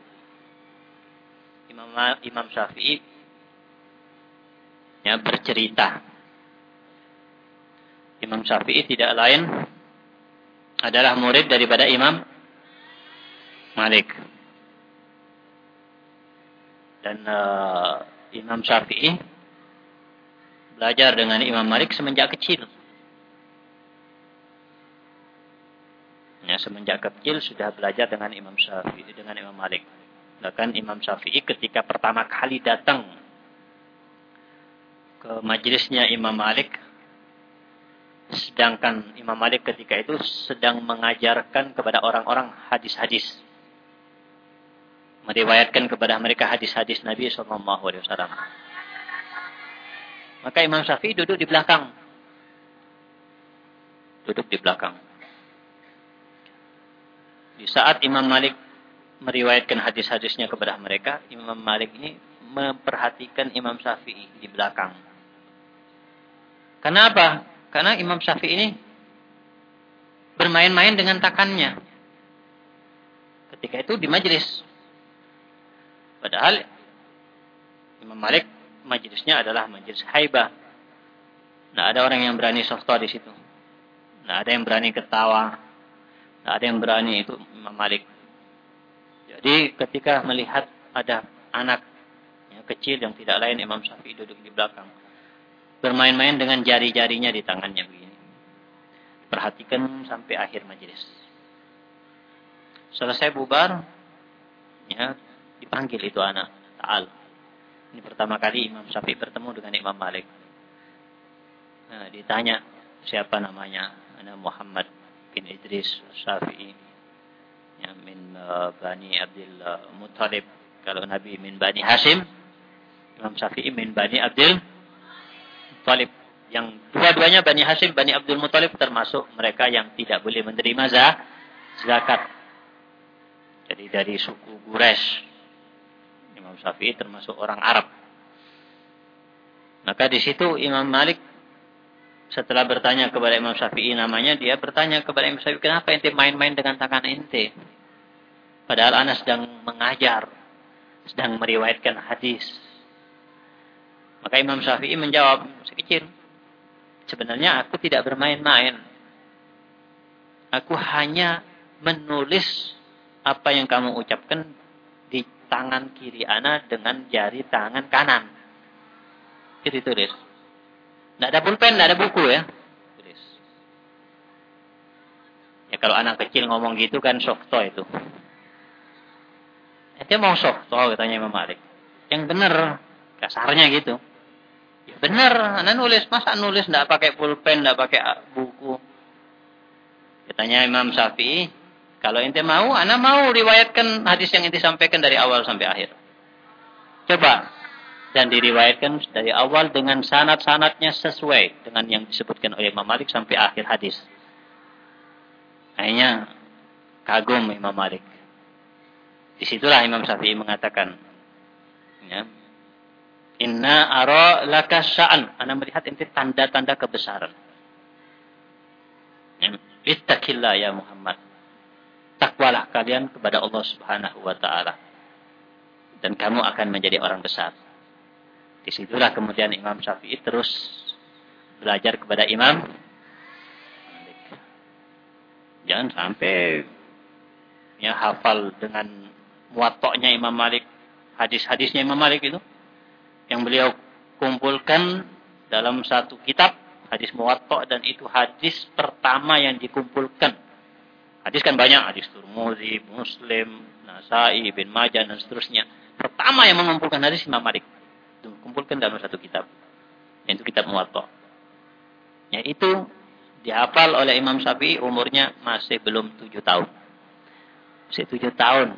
Imam Imam Syafi'i ya bercerita. Imam Syafi'i tidak lain adalah murid daripada Imam Malik. Dan uh, Imam Syafi'i belajar dengan Imam Malik semenjak kecil. Ya, semenjak kecil sudah belajar dengan Imam Syafi'i dengan Imam Malik. Bahkan Imam Syafi'i ketika pertama kali datang ke majelisnya Imam Malik sedangkan Imam Malik ketika itu sedang mengajarkan kepada orang-orang hadis-hadis meriwayatkan kepada mereka hadis-hadis Nabi Wasallam. Maka Imam Syafi'i duduk di belakang, duduk di belakang. Di saat Imam Malik meriwayatkan hadis-hadisnya kepada mereka, Imam Malik ini memperhatikan Imam Syafi'i di belakang. Kenapa? Karena Imam Syafi'i ini bermain-main dengan takannya. Ketika itu di majelis. Padahal Imam Malik majelisnya adalah majelis haibah. Nah, ada orang yang berani sosto di situ. Nah, ada yang berani ketawa. Nah, ada yang berani itu Imam Malik. Jadi ketika melihat ada anak yang kecil yang tidak lain Imam Syafi'i duduk di belakang. Bermain-main dengan jari-jarinya di tangannya begini. Perhatikan sampai akhir majelis. Selesai bubar, ya, dipanggil itu anak Ta'al. Ini pertama kali Imam Syafi'i bertemu dengan Imam Malik. Nah, ditanya siapa namanya? Ana Muhammad bin Idris Syafi'i. Ya, min uh, Bani Abdul Muttalib. Kalau Nabi min Bani Hashim, Imam Syafi'i min Bani Abdul Muttalib. Yang dua-duanya Bani Hashim, Bani Abdul Muttalib termasuk mereka yang tidak boleh menerima zakat. Jadi dari suku Quraisy Imam Syafi'i termasuk orang Arab. Maka di situ Imam Malik setelah bertanya kepada Imam Syafi'i namanya, dia bertanya kepada Imam Syafi'i, kenapa ente main-main dengan tangan ente? Padahal anak sedang mengajar, sedang meriwayatkan hadis. Maka Imam Syafi'i menjawab, sekecil, sebenarnya aku tidak bermain-main. Aku hanya menulis apa yang kamu ucapkan tangan kiri ana dengan jari tangan kanan. Itu tulis. Tidak ada pulpen, tidak ada buku ya. Tulis. Ya kalau anak kecil ngomong gitu kan softo itu. Itu mau softo katanya Imam Malik. Yang benar, kasarnya gitu. Ya benar, anak nulis. Masa nulis tidak pakai pulpen, tidak pakai buku. Katanya Imam Syafi'i, kalau ente mau, anak mau riwayatkan hadis yang ente sampaikan dari awal sampai akhir. Coba. Dan diriwayatkan dari awal dengan sanat-sanatnya sesuai dengan yang disebutkan oleh Imam Malik sampai akhir hadis. Akhirnya kagum Imam Malik. Di situlah Imam Syafi'i mengatakan, ya, Inna ara laka sya'an. Anda melihat ini tanda-tanda kebesaran. Ittaqillah ya Muhammad takwalah kalian kepada Allah Subhanahu wa taala. Dan kamu akan menjadi orang besar. Di situlah kemudian Imam Syafi'i terus belajar kepada Imam. Jangan sampai ya hafal dengan muatoknya Imam Malik, hadis-hadisnya Imam Malik itu yang beliau kumpulkan dalam satu kitab hadis muwatta dan itu hadis pertama yang dikumpulkan Hadis kan banyak, hadis Turmuzi, Muslim, Nasai, Ibn Majah, dan seterusnya. Pertama yang mengumpulkan hadis Imam Malik. Kumpulkan dalam satu kitab. Yaitu kitab Muwatta. Ya itu dihafal oleh Imam Syafi'i umurnya masih belum tujuh tahun. Masih tujuh tahun.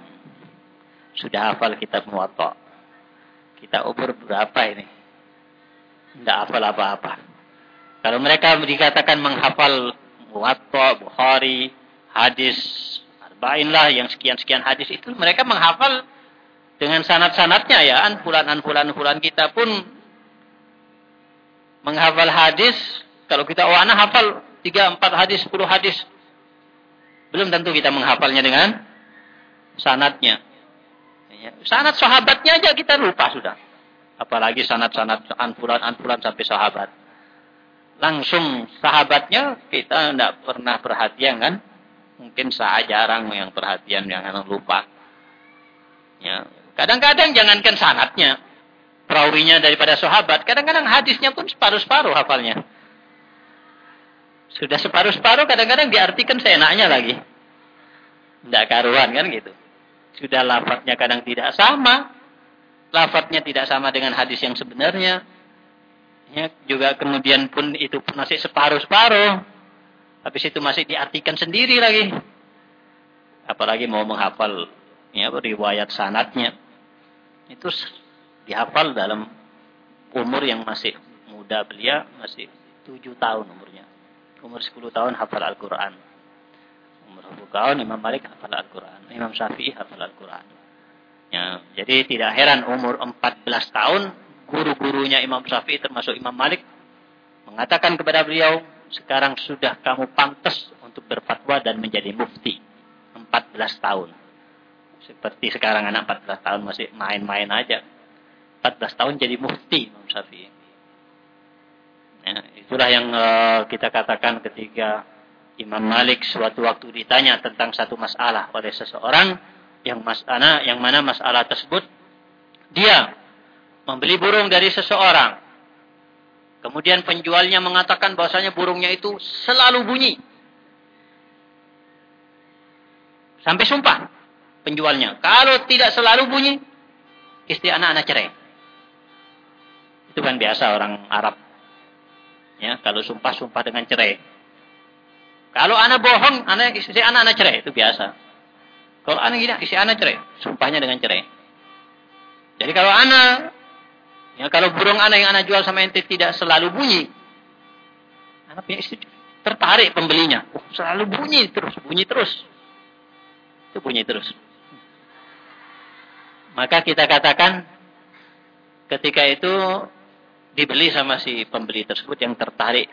Sudah hafal kitab Muwatta. Kita umur berapa ini? Tidak hafal apa-apa. Kalau mereka dikatakan menghafal Muwatta, Bukhari, hadis arba'in lah yang sekian-sekian hadis itu mereka menghafal dengan sanat-sanatnya ya. Anfulan anfulan anfulan kita pun menghafal hadis. Kalau kita oh anak hafal 3 4 hadis 10 hadis. Belum tentu kita menghafalnya dengan sanatnya ya, sanat sahabatnya aja kita lupa sudah apalagi sanat-sanat anfulan anfulan sampai sahabat langsung sahabatnya kita tidak pernah perhatian kan Mungkin saya jarang yang perhatian yang lupa. Ya, Kadang-kadang jangankan sanatnya, perawinya daripada sahabat, kadang-kadang hadisnya pun separuh-separuh hafalnya. Sudah separuh-separuh kadang-kadang diartikan seenaknya lagi. Tidak karuan kan gitu. Sudah lafadznya kadang tidak sama. Lafadznya tidak sama dengan hadis yang sebenarnya. Ya, juga kemudian pun itu masih separuh-separuh. Habis itu masih diartikan sendiri lagi. Apalagi mau menghafal ya, riwayat sanatnya. Itu dihafal dalam umur yang masih muda belia, masih tujuh tahun umurnya umur 10 tahun hafal Al-Quran. Umur 10 tahun Imam Malik hafal Al-Quran. Imam Syafi'i hafal Al-Quran. Ya, jadi tidak heran umur 14 tahun guru-gurunya Imam Syafi'i termasuk Imam Malik mengatakan kepada beliau, sekarang sudah kamu pantas untuk berfatwa dan menjadi mufti. 14 tahun. Seperti sekarang anak 14 tahun masih main-main aja. 14 tahun jadi mufti Imam Syafi'i. Ya, itulah yang uh, kita katakan ketika Imam Malik suatu waktu ditanya tentang satu masalah oleh seseorang yang masalah yang mana masalah tersebut dia membeli burung dari seseorang. Kemudian penjualnya mengatakan bahwasanya burungnya itu selalu bunyi. Sampai sumpah penjualnya. Kalau tidak selalu bunyi, istri anak-anak cerai. Itu kan biasa orang Arab Ya, kalau sumpah-sumpah dengan cerai. Kalau anak bohong, anak istri anak anak cerai itu biasa. Kalau anak gila, istri anak cerai, sumpahnya dengan cerai. Jadi kalau anak, ya kalau burung anak yang anak jual sama ente tidak selalu bunyi, anak punya istri tertarik pembelinya. Oh, selalu bunyi terus, bunyi terus. Itu bunyi terus. Maka kita katakan ketika itu dibeli sama si pembeli tersebut yang tertarik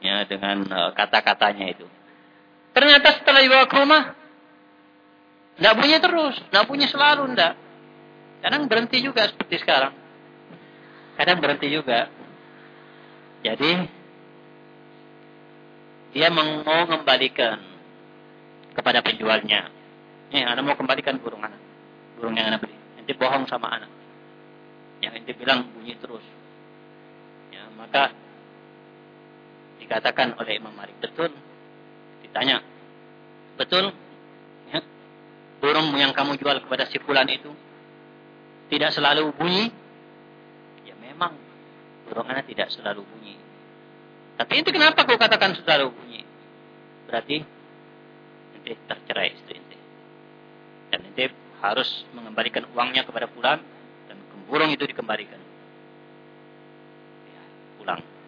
ya dengan uh, kata-katanya itu. Ternyata setelah dibawa ke rumah tidak bunyi terus, tidak bunyi selalu tidak. Kadang berhenti juga seperti sekarang. Kadang berhenti juga. Jadi dia mau mengembalikan kepada penjualnya. Eh, anak mau kembalikan burung anak. Burung yang anak beli. Nanti bohong sama anak. Yang nanti bilang bunyi terus. Maka dikatakan oleh Imam Malik betul. Ditanya, betul? Ya, burung yang kamu jual kepada si fulan itu tidak selalu bunyi? Ya memang burung tidak selalu bunyi. Tapi itu kenapa kau katakan selalu bunyi? Berarti nanti tercerai istri nanti. Dan nanti harus mengembalikan uangnya kepada fulan dan burung itu dikembalikan pulang.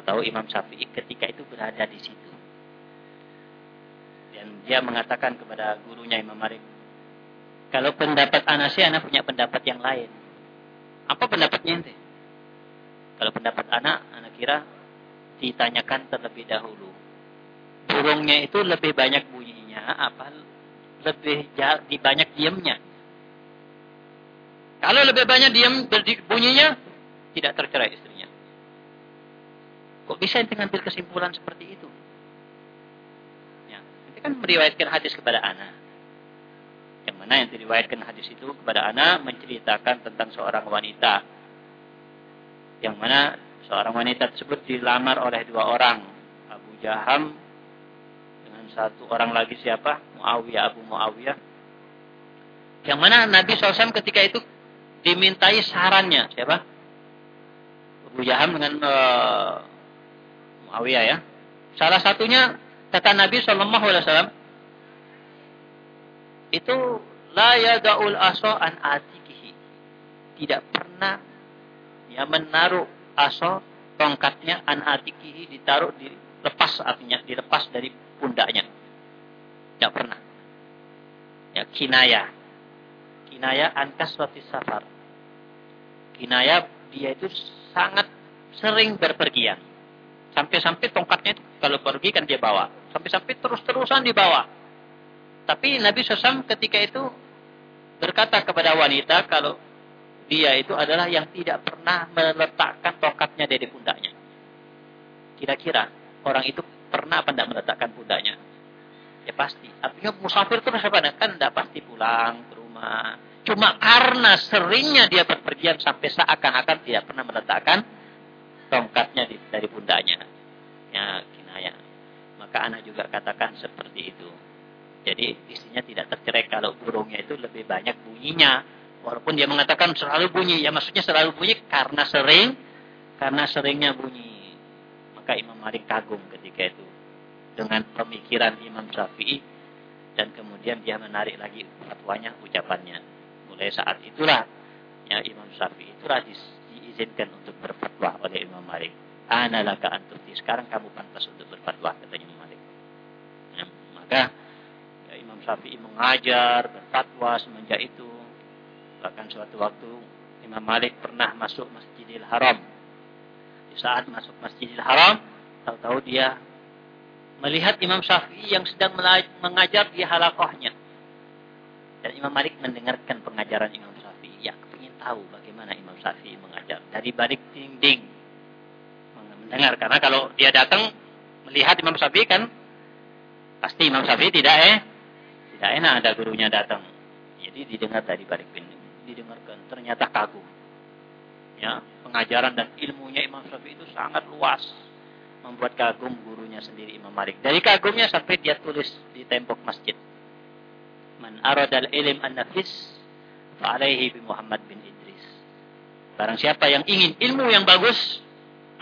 Tahu Imam Syafi'i ketika itu berada di situ. Dan dia mengatakan kepada gurunya Imam Malik, kalau pendapat anak sih, anak punya pendapat yang lain. Apa pendapatnya ente? Kalau pendapat anak, anak kira ditanyakan terlebih dahulu. Burungnya itu lebih banyak bunyinya, apa lebih di banyak diamnya? Kalau lebih banyak diam bunyinya, tidak tercerai istrinya. Kok bisa ente ngambil kesimpulan seperti itu? Ya, ente kan meriwayatkan hadis kepada anak. Yang mana yang diriwayatkan hadis itu kepada anak menceritakan tentang seorang wanita. Yang mana seorang wanita tersebut dilamar oleh dua orang. Abu Jaham dengan satu orang lagi siapa? Muawiyah, Abu Muawiyah. Yang mana Nabi SAW ketika itu dimintai sarannya. Siapa? Abu Jaham dengan uh, Muawiyah ya. Salah satunya kata Nabi Shallallahu Alaihi Wasallam itu la yadaul aso an atikihi. Tidak pernah ya menaruh aso tongkatnya an atikihi ditaruh dilepas artinya dilepas dari pundaknya. Tidak pernah. Ya kinaya. Kinaya an kaswati safar. Kinaya dia itu sangat sering berpergian. Sampai-sampai tongkatnya itu kalau pergi kan dia bawa. Sampai-sampai terus-terusan dibawa. Tapi Nabi SAW ketika itu berkata kepada wanita kalau dia itu adalah yang tidak pernah meletakkan tongkatnya dari pundaknya. Kira-kira orang itu pernah apa tidak meletakkan pundaknya? Ya pasti. Artinya musafir terus apa? Kan tidak pasti pulang ke rumah. Cuma karena seringnya dia berpergian sampai seakan-akan tidak pernah meletakkan tongkatnya dari pundaknya. Ya, kinaya. Maka anak juga katakan seperti itu. Jadi istrinya tidak tercerai kalau burungnya itu lebih banyak bunyinya. Walaupun dia mengatakan selalu bunyi, ya maksudnya selalu bunyi karena sering, karena seringnya bunyi. Maka Imam Malik kagum ketika itu dengan pemikiran Imam Syafi'i dan kemudian dia menarik lagi fatwanya ucapannya mulai saat itulah ya Imam Syafi'i itulah di, diizinkan untuk berfatwa oleh Imam Malik. Ana laka antuti sekarang kamu pantas untuk berfatwa katanya Imam Malik. Ya, maka ya, Imam Syafi'i mengajar berfatwa semenjak itu. Bahkan suatu waktu Imam Malik pernah masuk Masjidil Haram. Di saat masuk Masjidil Haram tahu-tahu dia melihat Imam Syafi'i yang sedang mengajar di halakohnya. Dan Imam Malik mendengarkan pengajaran Imam tahu bagaimana Imam Syafi'i mengajar. Dari balik dinding. Mendengar. Karena kalau dia datang melihat Imam Syafi'i kan, pasti Imam Syafi'i tidak eh, tidak enak ada gurunya datang. Jadi didengar dari balik dinding. Didengarkan. Ternyata kagum. Ya, pengajaran dan ilmunya Imam Syafi'i itu sangat luas membuat kagum gurunya sendiri Imam Malik. Dari kagumnya sampai dia tulis di tembok masjid. Man aradal ilim an-nafis fa'alaihi bi Muhammad bin Idris. Barang siapa yang ingin ilmu yang bagus,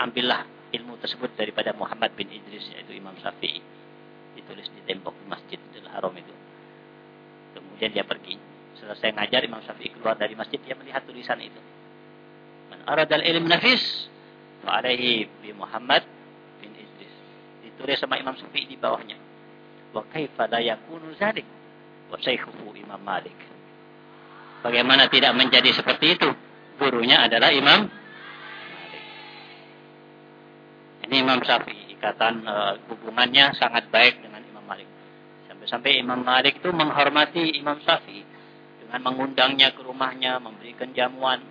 ambillah ilmu tersebut daripada Muhammad bin Idris yaitu Imam Syafi'i. Ditulis di tembok Masjidil Haram itu. Kemudian dia pergi. Selesai ngajar Imam Syafi'i keluar dari masjid dia melihat tulisan itu. Man aradal ilm nafis fa'alaihi bi Muhammad ditulis sama Imam Syafi'i di bawahnya. Wa kaifa la yakunu zalik? Wa Imam Malik. Bagaimana tidak menjadi seperti itu? Gurunya adalah Imam. Ini Imam Syafi'i ikatan uh, hubungannya sangat baik dengan Imam Malik. Sampai-sampai Imam Malik itu menghormati Imam Syafi'i dengan mengundangnya ke rumahnya, memberikan jamuan.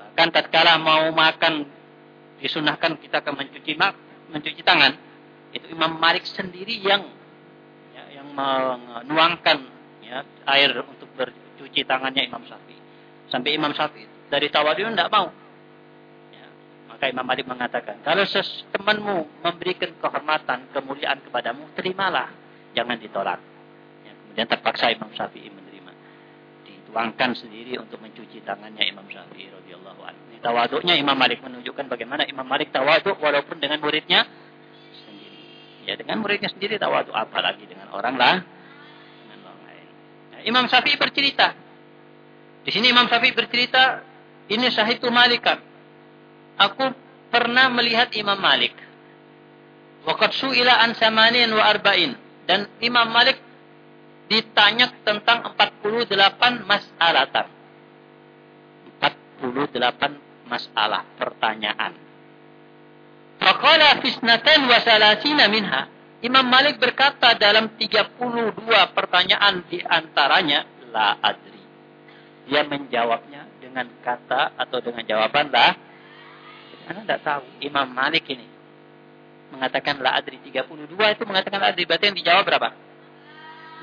Bahkan tatkala mau makan disunahkan kita ke mencuci mencuci tangan itu Imam Malik sendiri yang ya, yang menuangkan ya, air bercuci tangannya Imam Syafi'i. Sampai Imam Syafi'i dari tawadu tidak mau. Ya, maka Imam Malik mengatakan, kalau temanmu memberikan kehormatan, kemuliaan kepadamu, terimalah, jangan ditolak. Ya, kemudian terpaksa Imam Syafi'i menerima. Dituangkan sendiri untuk mencuci tangannya Imam Syafi'i radhiyallahu anhu. Tawaduknya Imam Malik menunjukkan bagaimana Imam Malik tawaduk walaupun dengan muridnya Ya dengan muridnya sendiri tawadu apalagi dengan orang lah. Imam Syafi'i bercerita. Di sini Imam Syafi'i bercerita, ini syahidu malikan. Aku pernah melihat Imam Malik. Waqad su'ila an samanin wa arba'in. Dan Imam Malik ditanya tentang 48 masalatan. 48 masalah pertanyaan. Faqala fisnatan wa salasina minha. Imam Malik berkata dalam 32 pertanyaan di antaranya la adri. Dia menjawabnya dengan kata atau dengan jawaban la. Anda tidak tahu. Imam Malik ini mengatakan la adri 32 itu mengatakan la adri. Berarti yang dijawab berapa?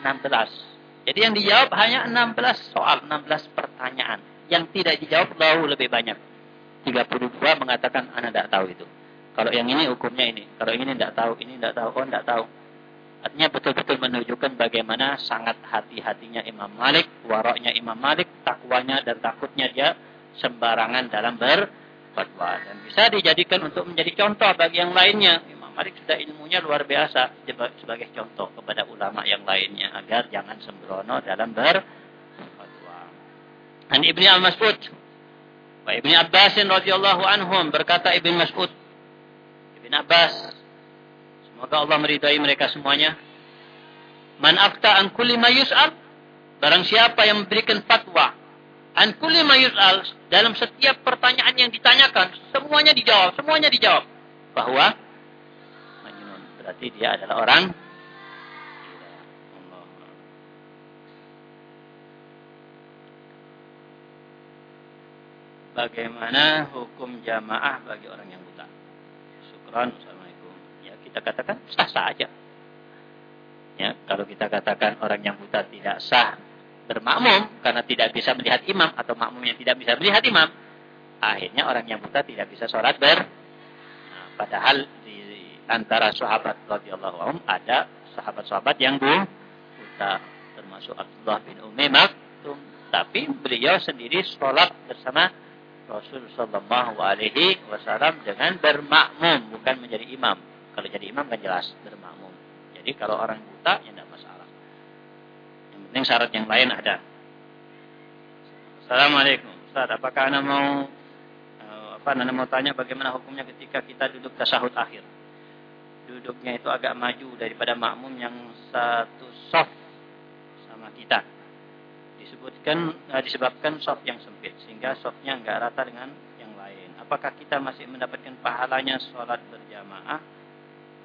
16. Jadi yang dijawab hanya 16 soal, 16 pertanyaan. Yang tidak dijawab jauh lebih banyak. 32 mengatakan Anda tidak tahu itu. Kalau yang ini hukumnya ini. Kalau yang ini tidak tahu, ini tidak tahu, oh tidak tahu. Artinya betul-betul menunjukkan bagaimana sangat hati-hatinya Imam Malik, waroknya Imam Malik, takwanya dan takutnya dia sembarangan dalam berfatwa. Dan bisa dijadikan untuk menjadi contoh bagi yang lainnya. Imam Malik sudah ilmunya luar biasa sebagai contoh kepada ulama yang lainnya. Agar jangan sembrono dalam berfatwa. Dan Ibni Al-Mas'ud. Ibni Abbasin radhiyallahu anhum berkata Ibni Mas'ud Abbas. Semoga Allah meridai mereka semuanya. Man afta an kulli ma yus'al. Barang siapa yang memberikan fatwa an kulli ma yus'al dalam setiap pertanyaan yang ditanyakan, semuanya dijawab, semuanya dijawab. Bahwa berarti dia adalah orang Bagaimana hukum jamaah bagi orang yang Assalamualaikum. Ya, kita katakan sah-sah aja. Ya, kalau kita katakan orang yang buta tidak sah bermakmum karena tidak bisa melihat imam atau makmum yang tidak bisa melihat imam, akhirnya orang yang buta tidak bisa sholat ber. Nah, padahal di antara sahabat radhiyallahu anhum ada sahabat-sahabat yang buta termasuk Abdullah bin Maktum tapi beliau sendiri sholat bersama Rasul Sallallahu Alaihi Wasallam dengan bermakmum bukan menjadi imam. Kalau jadi imam kan jelas bermakmum. Jadi kalau orang buta ya tidak masalah. Yang penting syarat yang lain ada. Assalamualaikum. Ustaz apakah anda mau eh, apa anda mau tanya bagaimana hukumnya ketika kita duduk tasahud akhir? Duduknya itu agak maju daripada makmum yang satu soft sama kita. Disebutkan uh, disebabkan soft yang sempit sehingga softnya enggak rata dengan yang lain. Apakah kita masih mendapatkan pahalanya sholat berjamaah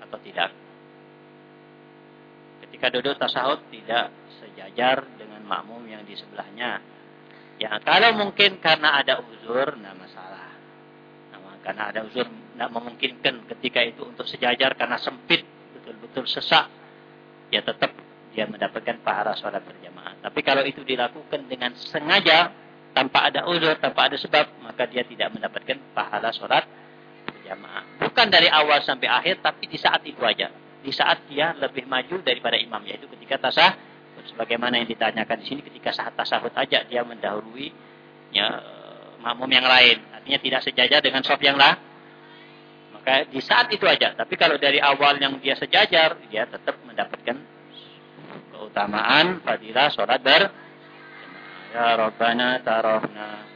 atau tidak? Ketika duduk tasahud tidak sejajar dengan makmum yang di sebelahnya. Ya, kalau mungkin karena ada uzur, nah masalah. Nah, karena ada uzur tidak memungkinkan ketika itu untuk sejajar karena sempit, betul-betul sesak, ya tetap dia mendapatkan pahala sholat berjamaah. Tapi kalau itu dilakukan dengan sengaja, tanpa ada uzur, tanpa ada sebab, maka dia tidak mendapatkan pahala sholat berjamaah. Bukan dari awal sampai akhir, tapi di saat itu aja. Di saat dia lebih maju daripada imam, yaitu ketika tasah, sebagaimana yang ditanyakan di sini, ketika saat tasahud aja dia mendahului ya, makmum yang lain. Artinya tidak sejajar dengan sof yang lain maka di saat itu aja. Tapi kalau dari awal yang dia sejajar, dia tetap mendapatkan keutamaan fadilah sholat ber. Ya Rabbana tarahna